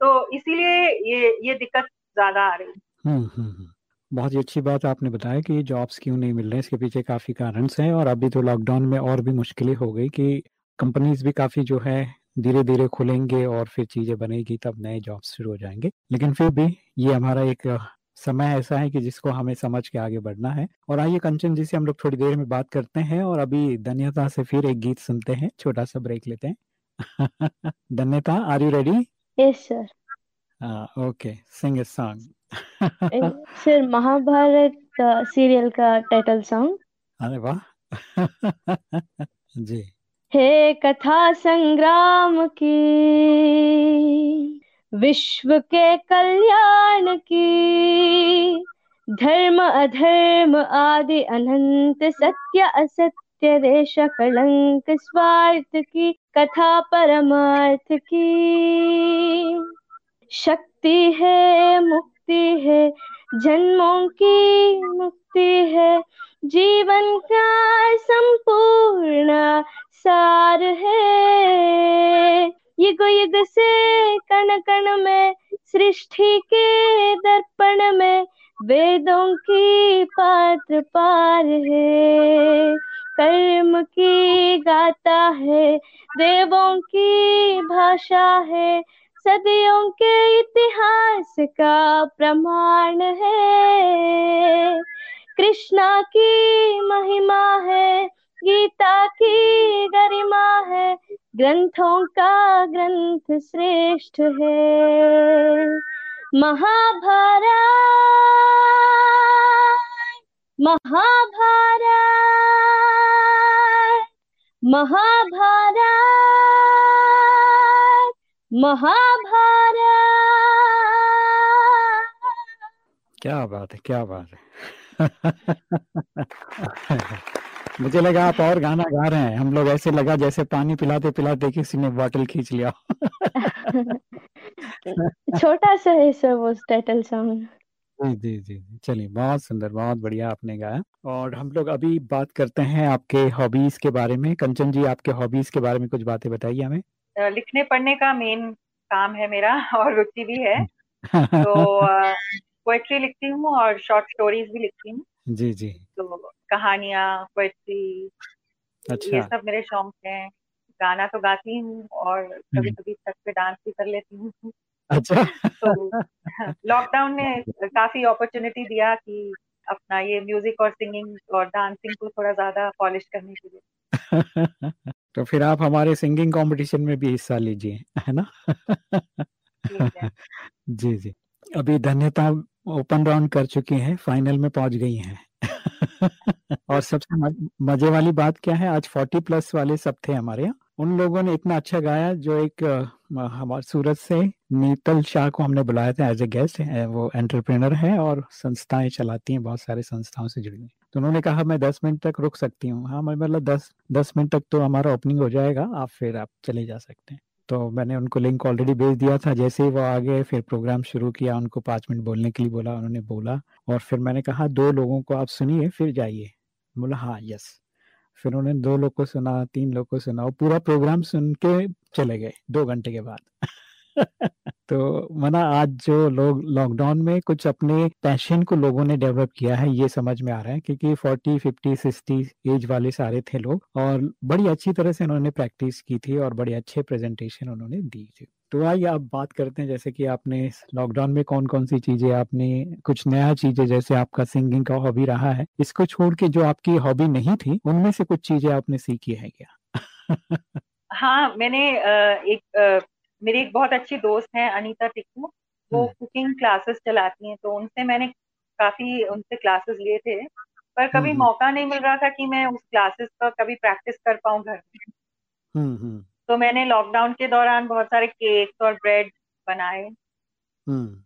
Speaker 2: तो इसीलिए ये ये दिक्कत ज़्यादा आ रही है। हम्म,
Speaker 1: हम्म, बहुत ही अच्छी बात आपने बताया कि जॉब्स क्यों नहीं मिल रहे इसके पीछे काफ़ी कारण हैं और अभी तो लॉकडाउन में और भी मुश्किलें हो गई कि कंपनीज़ भी काफ़ी जो है धीरे धीरे खुलेंगे और फिर चीज़ें बनेगी तब नए जॉब्स शुरू हो जाएँगे। लेकिन फिर भी ये हमारा एक समय ऐसा है कि जिसको हमें समझ के आगे बढ़ना है। और आइए कंचन जी से हम लोग थोड़ी देर में बात करते हैं और अभी धन्यता से फिर एक गीत सुनते हैं छोटा सा ब्रेक लेते हैं। (laughs) Dhanyata are you ready?
Speaker 3: Yes sir.
Speaker 1: Okay sing song
Speaker 3: sir Mahabharat serial का टाइटल सॉन्ग
Speaker 1: अरे वाह जी
Speaker 3: हे कथा संग्राम की विश्व के कल्याण की धर्म अधर्म आदि अनंत सत्य असत्य देश कलंक स्वार्थ की कथा परमार्थ की शक्ति है, मुक्ति है, जन्मों की मुक्ति है, जीवन का संपूर्ण सार है। युग युग से कण कण में, सृष्टि के दर्पण में, वेदों की पात्र पार है। कर्म की गाता है, देवों की भाषा है सदियों के इतिहास का प्रमाण है। कृष्णा की महिमा है, गीता की गरिमा है, ग्रंथों का ग्रंथ श्रेष्ठ है। महाभारत महाभारत महाभारत। महाभारत।
Speaker 1: क्या बात है क्या बात है। (laughs) मुझे लगा आप और गाना गा रहे हैं। हम लोग ऐसे लगा जैसे पानी पिलाते पिलाते किसी ने बॉटल खींच लिया। (laughs)
Speaker 3: छोटा सा है सर वो टाइटल सॉन्ग
Speaker 1: जी जी जी चलिए बहुत सुंदर बहुत बढ़िया आपने गाया। और हम लोग अभी बात करते हैं आपके हॉबीज के बारे में। कंचन जी आपके हॉबीज के बारे में कुछ बातें बताइए हमें।
Speaker 2: लिखने पढ़ने का मेन काम है मेरा (laughs) और रुचि भी है। (laughs) तो पोएट्री लिखती हूँ और शॉर्ट स्टोरीज भी लिखती हूँ।
Speaker 1: जी जी।
Speaker 2: तो कहानियाँ पोएट्री अच्छा। ये सब मेरे शौक हैं। गाना तो गाती हूँ और कभी कभी छत पे डांस भी कर लेती हूँ।
Speaker 1: अच्छा। (laughs) तो
Speaker 2: लॉकडाउन ने काफ़ी अपॉर्चुनिटी दिया कि अपना ये म्यूज़िक और सिंगिंग और डांसिंग को थोड़ा ज़्यादा पॉलिश करने के लिए। (laughs)
Speaker 1: तो फिर आप हमारे सिंगिंग कंपटीशन में भी हिस्सा लीजिए है ना? (laughs) जी जी। अभी धन्यता ओपन राउंड कर चुकी हैं फाइनल में पहुँच गई हैं। (laughs) और सबसे मज़े वाली बात क्या है आज फोर्टी प्लस वाले सब थे हमारे यहाँ। उन लोगों ने इतना अच्छा गाया जो एक हमारे सूरत से नीतल शाह को हमने बुलाया था एज ए गेस्ट वो एंटरप्रेनर है और संस्थाएँ चलाती हैं, बहुत सारे संस्थाओं से जुड़ी हुई। तो उन्होंने कहा, मैं दस मिनट तक रुक सकती हूँ। हाँ मैं मतलब दस दस मिनट तक तो हमारा ओपनिंग हो जाएगा, आप फिर आप चले जा सकते हैं। तो मैंने उनको लिंक ऑलरेडी भेज दिया था, जैसे ही वो आ गए, फिर प्रोग्राम शुरू किया, उनको पाँच मिनट बोलने के लिए बोला, उन्होंने बोला और फिर मैंने कहा, दो लोगों को आप सुनिए, फिर जाइए। बोला हाँ यस फिर उन्होंने दो लोग को सुना, तीन लोग को सुना और पूरा प्रोग्राम सुन के चले गए दो घंटे के बाद। (laughs) तो मना, आज जो लोग लॉकडाउन में कुछ अपने पैशन को लोगों ने डेवलप किया है, ये समझ में आ रहा है, क्योंकि फोर्टी फिफ्टी सिक्सटी एज वाले सारे थे लोग और बड़ी अच्छी तरह से उन्होंने प्रैक्टिस की थी और बड़े अच्छे प्रेजेंटेशन उन्होंने दी थी। तो आइए आप बात करते हैं, जैसे कि आपने लॉकडाउन में कौन कौन सी चीज़ें, आपने कुछ नया चीज़ें, जैसे आपका सिंगिंग का हॉबी रहा है, इसको छोड़ के जो आपकी हॉबी नहीं थी, उनमें से कुछ चीज़ें आपने सीखी है क्या? (laughs)
Speaker 2: हाँ मैंने एक मेरी एक बहुत अच्छी दोस्त है अनीता टिक्कू। वो कुकिंग क्लासेस चलाती हैं तो उनसे मैंने काफ़ी उनसे क्लासेस लिए थे पर कभी मौका नहीं मिल रहा था कि मैं उस क्लासेस का कभी प्रैक्टिस कर पाऊँ घर में। तो मैंने लॉकडाउन के दौरान बहुत सारे केक्स और ब्रेड बनाए।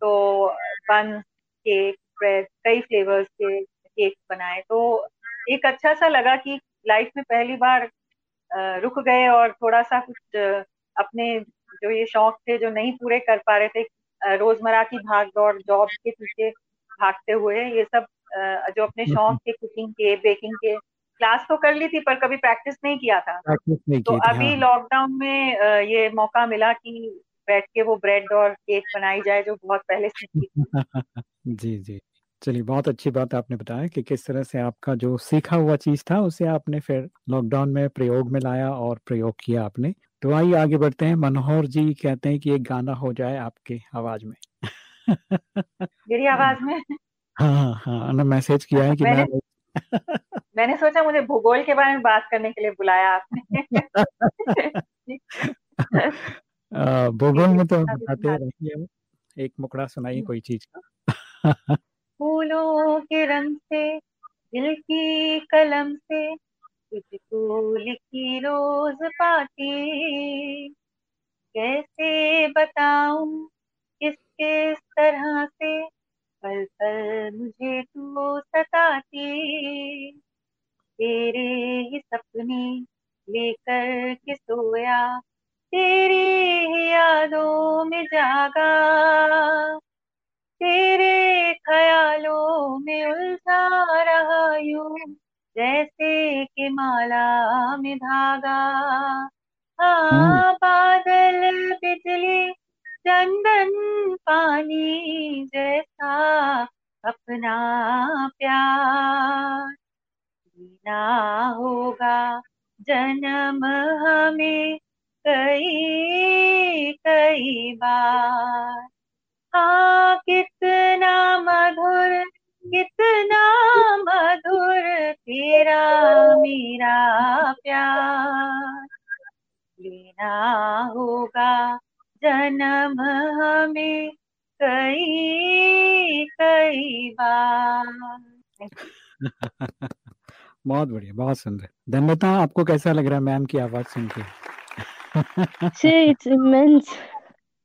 Speaker 2: तो बन केक ब्रेड कई फ्लेवर्स के केक बनाए। तो एक अच्छा सा लगा कि लाइफ में पहली बार रुक गए और थोड़ा सा कुछ अपने जो ये शौक थे जो नहीं पूरे कर पा रहे थे रोज़मर्रा की भाग दौड़ जॉब के पीछे भागते हुए ये सब जो अपने शौक थे कुकिंग के बेकिंग के क्लास तो कर ली थी पर कभी प्रैक्टिस नहीं किया था।
Speaker 1: नहीं
Speaker 2: तो अभी हाँ। लॉकडाउन में ये मौका मिला कि बैठ के वो ब्रेड और केक बनाई जाए जो बहुत पहले सीखी (laughs)
Speaker 1: जी जी। चलिए बहुत अच्छी बात आपने बताया कि किस तरह से आपका जो सीखा हुआ चीज़ था उसे आपने फिर लॉकडाउन में प्रयोग में लाया और प्रयोग किया आपने। तो आइए आगे बढ़ते हैं। मनोहर जी कहते हैं कि एक गाना हो जाए आपके आवाज़ में।
Speaker 2: मेरी आवाज़ में?
Speaker 1: हाँ हाँ ना मैसेज किया है कि मैंने
Speaker 2: मैं (laughs) मैंने सोचा मुझे भूगोल के बारे में बात करने के लिए बुलाया आपने। (laughs)
Speaker 1: भूगोल में तो (laughs) बताते रहिए। एक मुकड़ा सुनाइए कोई चीज़ का।
Speaker 2: फूलों के रंग से, दिल की कलम से तुझको लिखी रोज पाती। कैसे बताऊँ किस किस तरह से, पल पल मुझे तू सताती। तेरे ही सपने लेकर के सोया, तेरी ही यादों में जागा। तेरे ख्यालों में उलझा रहा यूँ जैसे कि माला में धागा। हाँ बादल बिजली चंदन पानी जैसा अपना प्यार। जीना होगा जन्म हमें कई कई बार। हाँ कितना मधुर कितना मधुर तेरा मेरा प्यार। लेना होगा जन्म हमें कई कई बार। (laughs)
Speaker 1: बहुत बढ़िया बहुत सुंदर। धन्यता आपको कैसा लग रहा है मैम की आवाज़ सुन के? (laughs)
Speaker 3: इट्स इमेंस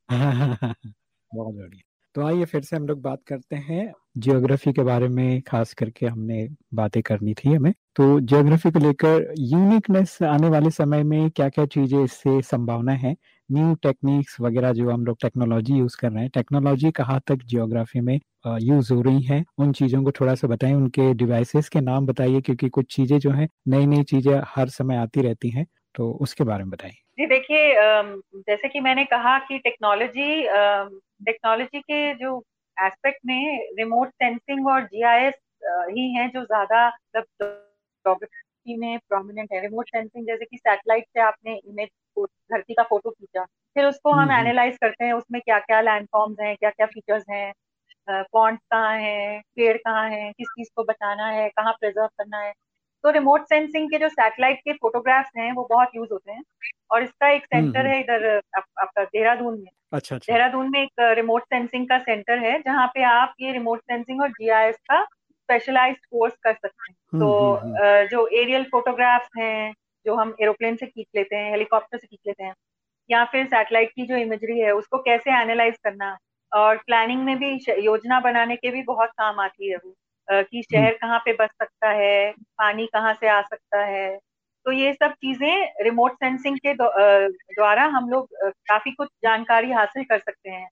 Speaker 3: (laughs)
Speaker 1: बहुत बढ़िया तो आइए फिर से हम लोग बात करते हैं जियोग्राफी के बारे में खास करके हमने बातें करनी थी हमें। तो जियोग्राफी को लेकर यूनिकनेस आने वाले समय में क्या क्या चीज़ें इससे संभावना है? न्यू टेक्निक्स वगैरह जो हम लोग टेक्नोलॉजी यूज़ कर रहे हैं टेक्नोलॉजी कहाँ तक जियोग्राफी में यूज़ हो रही है? उन चीज़ों को थोड़ा सा बताएँ उनके डिवाइसेस के नाम बताइए क्योंकि कुछ चीज़ें जो है नई नई चीज़ें हर समय आती रहती हैं तो उसके बारे में बताइए
Speaker 2: जी देखिए जैसे कि मैंने कहा कि टेक्नोलॉजी टेक्नोलॉजी के जो एस्पेक्ट में रिमोट सेंसिंग और जीआईएस ही हैं जो ज़्यादा जोग्राफी में प्रोमिनेंट है। रिमोट सेंसिंग जैसे कि सैटेलाइट से आपने इमेज धरती का फ़ोटो खींचा फिर उसको हम एनालाइज करते हैं उसमें क्या क्या लैंडफॉर्म्स हैं क्या क्या फीचर्स हैं पॉन्ट्स कहाँ हैं पेड़ कहाँ हैं किस चीज़ को बचाना है कहाँ प्रिजर्व करना है। तो रिमोट सेंसिंग के जो सैटेलाइट के फोटोग्राफ्स हैं वो बहुत यूज़ होते हैं और इसका एक सेंटर है इधर आपका देहरादून में।
Speaker 1: अच्छा अच्छा।
Speaker 2: देहरादून में एक रिमोट सेंसिंग का सेंटर है जहाँ पे आप ये रिमोट सेंसिंग और जीआईएस का स्पेशलाइज्ड कोर्स कर सकते हैं। तो जो एरियल फोटोग्राफ्स हैं जो हम एरोप्लेन से खींच लेते हैं हेलीकॉप्टर से खींच लेते हैं या फिर सैटेलाइट की जो इमेजरी है उसको कैसे एनालाइज करना और प्लानिंग में भी योजना बनाने के भी बहुत काम आती है वो कि शहर कहाँ पे बच सकता है पानी कहाँ से आ सकता है तो ये सब चीज़ें रिमोट सेंसिंग के द्वारा हम लोग काफ़ी कुछ जानकारी हासिल कर सकते हैं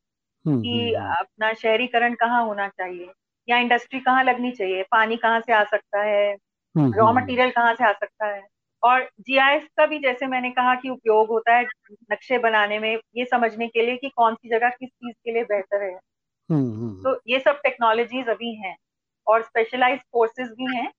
Speaker 2: कि अपना शहरीकरण कहाँ होना चाहिए या इंडस्ट्री कहाँ लगनी चाहिए पानी कहाँ से आ सकता है रॉ मटेरियल कहाँ से आ सकता है और जीआईएस का भी जैसे मैंने कहा कि उपयोग होता है नक्शे बनाने में ये समझने के लिए कि कौन सी जगह किस चीज़ के लिए बेहतर है। तो ये सब टेक्नोलॉजीज़ अभी हैं और स्पेशलाइज कोर्सेज भी हैं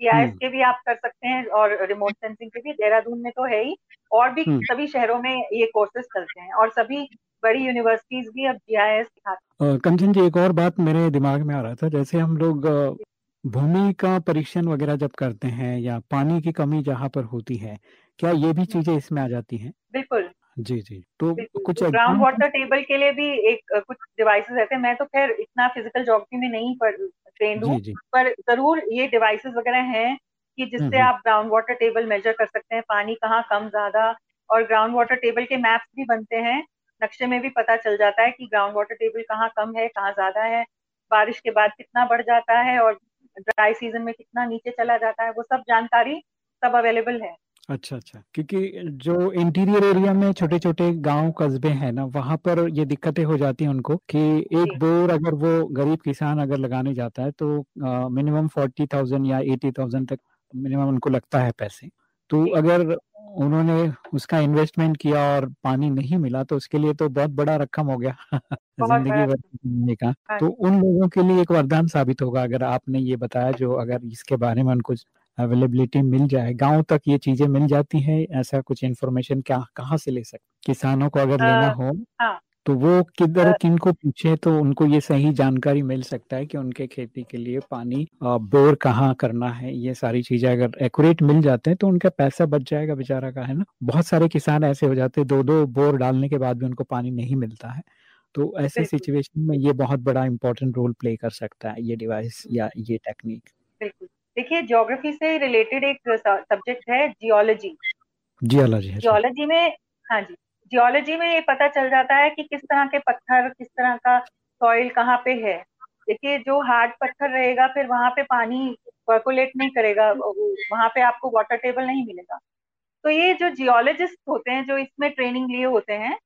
Speaker 2: जीआईएस के भी आप कर सकते हैं और रिमोट सेंसिंग के भी देहरादून में तो है ही। और भी सभी शहरों में ये कोर्सेज चलते हैं और सभी बड़ी यूनिवर्सिटीज भी अब जीआईएस सिखाते
Speaker 1: कंचन जी एक और बात मेरे दिमाग में आ रहा था। जैसे हम लोग भूमि का परीक्षण वगैरह जब करते हैं या पानी की कमी जहाँ पर होती है क्या ये भी चीज़ें इसमें आ जाती हैं?
Speaker 2: बिल्कुल।
Speaker 1: जी जी। तो कुछ
Speaker 2: ग्राउंड वाटर टेबल के लिए भी एक कुछ डिवाइसेस रहते हैं। मैं तो खैर इतना फ़िज़िकल ज्योग्राफी में नहीं पढ़ ट्रेंड हूँ। पर ज़रूर ये डिवाइसेस वगैरह हैं कि जिससे आप ग्राउंड वाटर टेबल मेजर कर सकते हैं। पानी कहाँ कम ज़्यादा और ग्राउंड वाटर टेबल के मैप्स भी बनते हैं। नक्शे में भी पता चल जाता है कि ग्राउंड वाटर टेबल कहाँ कम है कहाँ ज़्यादा है बारिश के बाद कितना बढ़ जाता है और ड्राई सीज़न में कितना नीचे चला जाता है। वो सब जानकारी सब अवेलेबल है।
Speaker 1: अच्छा अच्छा। क्योंकि जो इंटीरियर एरिया में छोटे छोटे गाँव कस्बे हैं ना वहाँ पर ये दिक्कतें हो जाती हैं उनको कि एक बोर अगर वो गरीब किसान अगर लगाने जाता है तो मिनिमम फोर्टी थाउज़ेंड या एटी थाउज़ेंड तक मिनिमम उनको लगता है पैसे। तो अगर उन्होंने उसका इन्वेस्टमेंट किया और पानी नहीं मिला तो उसके लिए तो बहुत बड़ा रकम हो गया (laughs) ज़िंदगी भर का। हाँ तो उन लोगों के लिए एक वरदान साबित होगा अगर आपने ये बताया जो अगर इसके बारे में उनको अवेलेबिलिटी मिल जाए गाँव तक ये चीज़ें मिल जाती हैं ऐसा कुछ इन्फॉर्मेशन क्या कहाँ से ले सकते किसानों को अगर लेना हो हाँ, तो वो किधर किन को पूछे तो उनको ये सही जानकारी मिल सकता है कि उनके खेती के लिए पानी बोर कहाँ करना है ये सारी चीज़ें अगर एक्यूरेट मिल जाते हैं तो उनका पैसा बच जाएगा बेचारा का है ना? बहुत सारे किसान ऐसे हो जाते हैं दो दो बोर डालने के बाद भी उनको पानी नहीं मिलता है। तो ऐसे सिचुएशन में ये बहुत बड़ा इम्पोर्टेंट रोल प्ले कर सकता है ये डिवाइस या ये टेक्निक
Speaker 2: बिल्कुल। देखिए ज्योग्राफी से रिलेटेड एक सब्जेक्ट है जियोलॉजी
Speaker 1: जियोलॉजी
Speaker 2: जियोलॉजी में हाँ जी जियोलॉजी में ये पता चल जाता है कि किस तरह के पत्थर किस तरह का सॉइल कहाँ पे है। देखिए जो हार्ड पत्थर रहेगा फिर वहाँ पे पानी पर्कुलेट नहीं करेगा वहाँ पे आपको वाटर टेबल नहीं मिलेगा। तो ये जो जियोलॉजिस्ट होते हैं जो इसमें ट्रेनिंग लिए होते हैं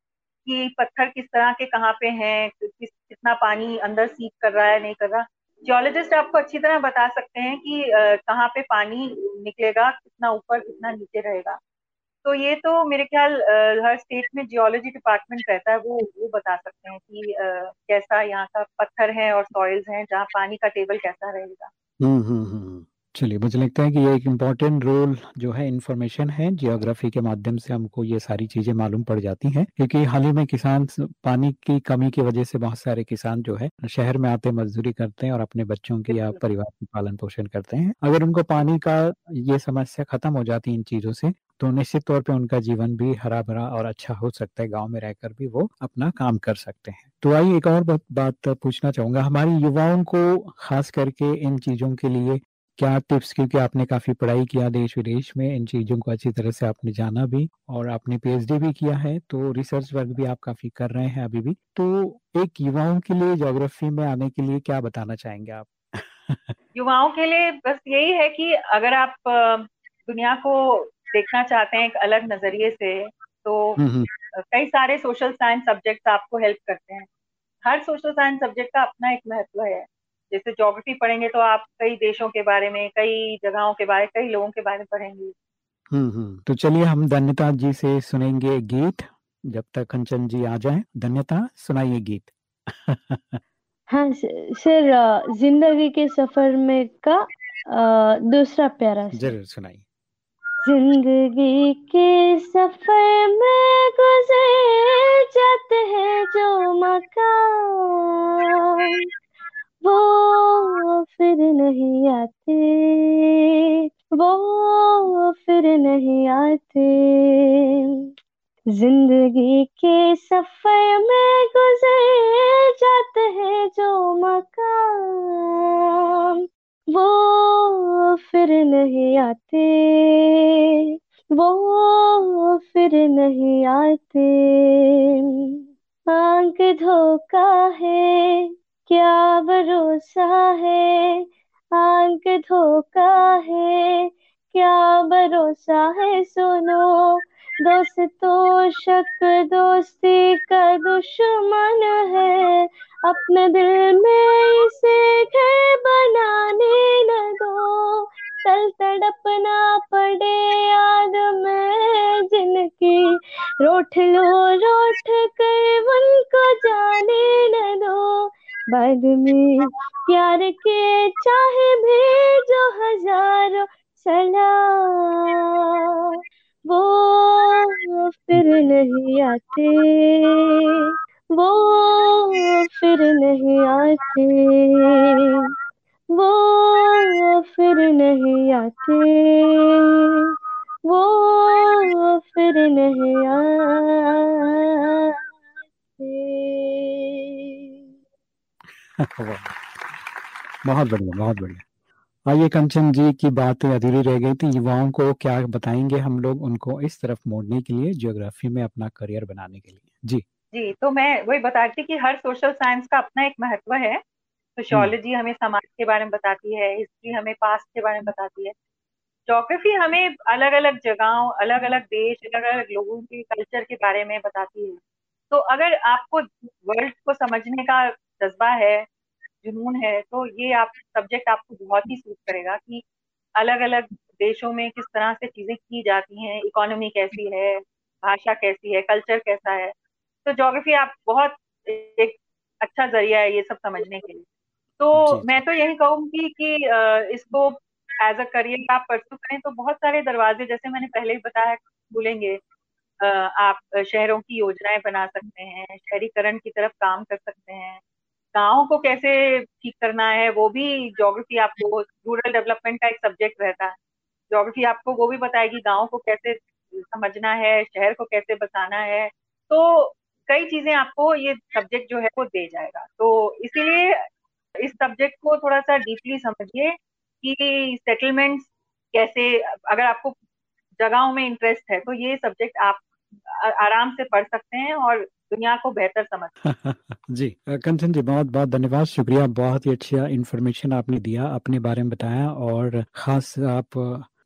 Speaker 2: कि पत्थर किस तरह के कहाँ पे हैं किस कितना पानी अंदर सीप कर रहा है नहीं कर रहा जियोलॉजिस्ट आपको अच्छी तरह बता सकते हैं कि कहाँ पे पानी निकलेगा, कितना ऊपर, कितना नीचे रहेगा। तो ये तो मेरे ख्याल हर स्टेट में जियोलॉजी डिपार्टमेंट रहता है, वो वो बता सकते हैं कि कैसा यहाँ का पत्थर है और सॉइल्स हैं, जहाँ पानी का टेबल कैसा रहेगा।
Speaker 1: हम्म हम्म हम्म। चलिए, मुझे लगता है कि ये एक इंपॉर्टेंट रोल जो है इन्फॉर्मेशन है जियोग्राफी के माध्यम से हमको ये सारी चीज़ें मालूम पड़ जाती हैं। क्योंकि हाल ही में किसान पानी की कमी की वजह से बहुत सारे किसान जो है, शहर में आते मजदूरी करते हैं और अपने बच्चों के या परिवार के पालन पोषण करते हैं। अगर उनको पानी का ये समस्या खत्म हो जाती है इन चीज़ों से तो निश्चित तौर पे उनका जीवन भी हरा भरा और अच्छा हो सकता है, गाँव में रहकर भी वो अपना काम कर सकते हैं। तो आइए एक और बात पूछना चाहूँगा। हमारी युवाओं को खास करके इन चीज़ों के लिए क्या टिप्स? क्योंकि आपने काफ़ी पढ़ाई किया देश विदेश में इन चीज़ों को अच्छी तरह से आपने जाना भी और आपने पीएचडी भी किया है तो रिसर्च वर्क भी आप काफ़ी कर रहे हैं अभी भी। तो एक युवाओं के लिए ज्योग्राफी में आने के लिए क्या बताना चाहेंगे आप?
Speaker 2: युवाओं के लिए बस यही है कि अगर आप दुनिया को देखना चाहते हैं एक अलग नज़रिए से तो हम्म, हम्म। कई सारे सोशल साइंस सब्जेक्ट आपको हेल्प करते हैं। हर सोशल साइंस सब्जेक्ट का अपना एक महत्व है। जैसे ज्योग्राफी पढ़ेंगे तो आप कई देशों के बारे में कई जगहों के बारे में कई लोगों के बारे में पढ़ेंगे।
Speaker 1: हम्म हम्म। तो चलिए हम धन्यता जी से सुनेंगे गीत। जब तक कंचन जी आ जाए धन्यता सुनाइए गीत। (laughs)
Speaker 3: हाँ सर ज़िंदगी के सफ़र में का दूसरा प्यारा
Speaker 1: ज़रूर सुनाइए।
Speaker 3: ज़िंदगी के सफ़र में गुजर जाते हैं जो मकान। वो फिर नहीं आते, वो फिर नहीं आते। ज़िंदगी के सफ़र में गुजर जाते हैं जो मकाम, वो फिर नहीं आते, वो फिर नहीं आते। आँख धोखा है क्या भरोसा है? आँख धोखा है। क्या भरोसा है? सुनो, दोस्त तो शक, दोस्ती का दुश्मन है। अपने दिल में इसे घर बनाने न दो। कल तड़पना पड़े याद में जिनकी। रोठ लो, रोठ कर उनको जाने न दो। बाद में प्यार के चाहे भेजो हज़ारों सलाम। वो फिर नहीं आते, वो फिर नहीं आते, वो फिर नहीं आते, वो फिर नहीं आते। (laughs)
Speaker 1: बहुत बढ़िया बहुत बढ़िया। आइए कंचन जी की बात अधूरी रह गई थी। युवाओं को क्या बताएँगे हम लोग उनको इस तरफ़ मोड़ने के लिए जियोग्राफी में अपना करियर बनाने के लिए? जी।
Speaker 2: जी तो मैं वही बता रही थी कि हर सोशल साइंस का अपना एक महत्व है। सोशोलॉजी हमें समाज के बारे में बताती है हिस्ट्री हमें पास्ट के बारे में बताती है। जोग्राफी हमें अलग अलग जगहों अलग अलग देश अलग अलग लोगों के कल्चर के बारे में बताती है। तो अगर आपको वर्ल्ड को समझने का जज्बा है जुनून है तो ये आप सब्जेक्ट आपको बहुत ही सूट करेगा कि अलग अलग देशों में किस तरह से चीज़ें की जाती हैं इकोनॉमी कैसी है भाषा कैसी है कल्चर कैसा है। तो जोग्राफी आप बहुत एक अच्छा ज़रिया है ये सब समझने के लिए। तो मैं तो यही कहूँगी कि इसको एज अ करियर आप परसू करें तो बहुत सारे दरवाजे जैसे मैंने पहले ही बताया खुलेंगे। आप शहरों की योजनाएँ बना सकते हैं शहरीकरण की तरफ़ काम कर सकते हैं। गाँव को कैसे ठीक करना है, वो भी जोग्राफी आपको रूरल डेवलपमेंट का एक सब्जेक्ट रहता है। जोग्राफी आपको वो भी बताएगी गाँव को कैसे समझना है, शहर को कैसे बसाना है। तो कई चीज़ें आपको ये सब्जेक्ट जो है वो दे जाएगा। तो इसीलिए इस सब्जेक्ट को थोड़ा सा डीपली समझिए कि सेटलमेंट्स कैसे, अगर आपको जगहों में इंटरेस्ट है तो ये सब्जेक्ट आप आराम से पढ़ सकते हैं और दुनिया को बेहतर समझ (laughs)
Speaker 1: जी कंचन जी बहुत बहुत धन्यवाद शुक्रिया बहुत ही अच्छा इन्फॉर्मेशन आपने दिया अपने बारे में बताया और खास आप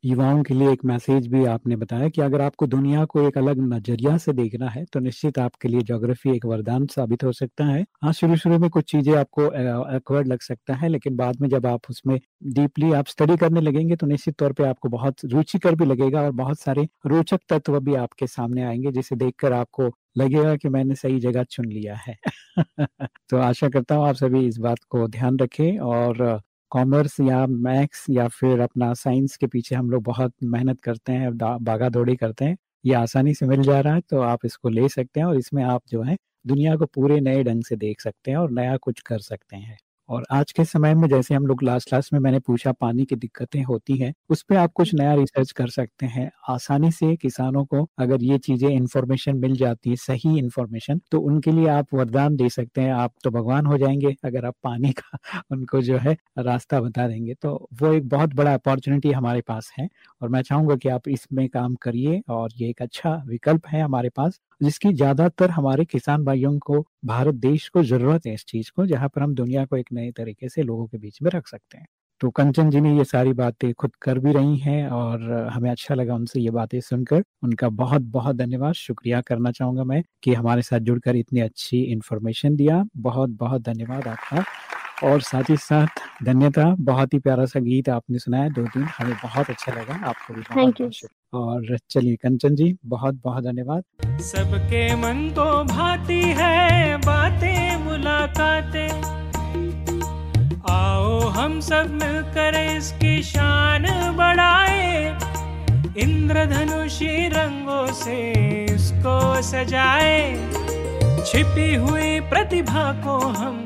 Speaker 1: युवाओं के लिए एक मैसेज भी आपने बताया कि अगर आपको दुनिया को एक अलग नज़रिया से देखना है तो निश्चित आपके लिए ज्योग्राफी एक वरदान साबित हो सकता है। हाँ शुरू शुरू में कुछ चीज़ें आपको एक्वर्ड लग सकता है लेकिन बाद में जब आप उसमें डीपली आप स्टडी करने लगेंगे तो निश्चित तौर पर आपको बहुत रुचिकर भी लगेगा और बहुत सारे रोचक तत्व भी आपके सामने आएँगे जिसे देखकर आपको लगेगा कि मैंने सही जगह चुन लिया है। (laughs) तो आशा करता हूँ आप सभी इस बात को ध्यान रखें और कॉमर्स या मैथ्स या फिर अपना साइंस के पीछे हम लोग बहुत मेहनत करते हैं बागा दौड़ी करते हैं, ये आसानी से मिल जा रहा है तो आप इसको ले सकते हैं और इसमें आप जो है दुनिया को पूरे नए ढंग से देख सकते हैं और नया कुछ कर सकते हैं। और आज के समय में जैसे हम लोग लास्ट क्लास में मैंने पूछा, पानी की दिक्कतें होती हैं, उस पर आप कुछ नया रिसर्च कर सकते हैं। आसानी से किसानों को अगर ये चीज़ें इंफॉर्मेशन मिल जाती है, सही इंफॉर्मेशन तो उनके लिए आप वरदान दे सकते हैं। आप तो भगवान हो जाएँगे, अगर आप पानी का (laughs) उनको जो है रास्ता बता देंगे। तो वो एक बहुत बड़ा अपॉर्चुनिटी हमारे पास है और मैं चाहूँगा कि आप इसमें काम करिए और ये एक अच्छा विकल्प है हमारे पास, जिसकी ज़्यादातर हमारे किसान भाइयों को, भारत देश को ज़रूरत है इस चीज़ को, जहाँ पर हम दुनिया को एक नए तरीके से लोगों के बीच में रख सकते हैं। तो कंचन जी ने ये सारी बातें खुद कर भी रही हैं और हमें अच्छा लगा उनसे ये बातें सुनकर। उनका बहुत बहुत धन्यवाद। शुक्रिया करना चाहूँगा मैं कि हमारे साथ जुड़कर इतनी अच्छी इन्फॉर्मेशन दिया। बहुत बहुत धन्यवाद आपका। और साथ ही साथ धन्यता बहुत ही प्यारा सा गीत आपने सुनाया दो दिन हमें बहुत अच्छा लगा आपको भी
Speaker 3: थैंक यू
Speaker 1: और चलिए कंचन जी बहुत बहुत धन्यवाद।
Speaker 4: सबके मन को भाती है बातें मुलाकातें। आओ हम सब मिलकर इसकी शान बढ़ाए। इंद्रधनुषी रंगों से इसको सजाए। छिपी हुई प्रतिभा को हम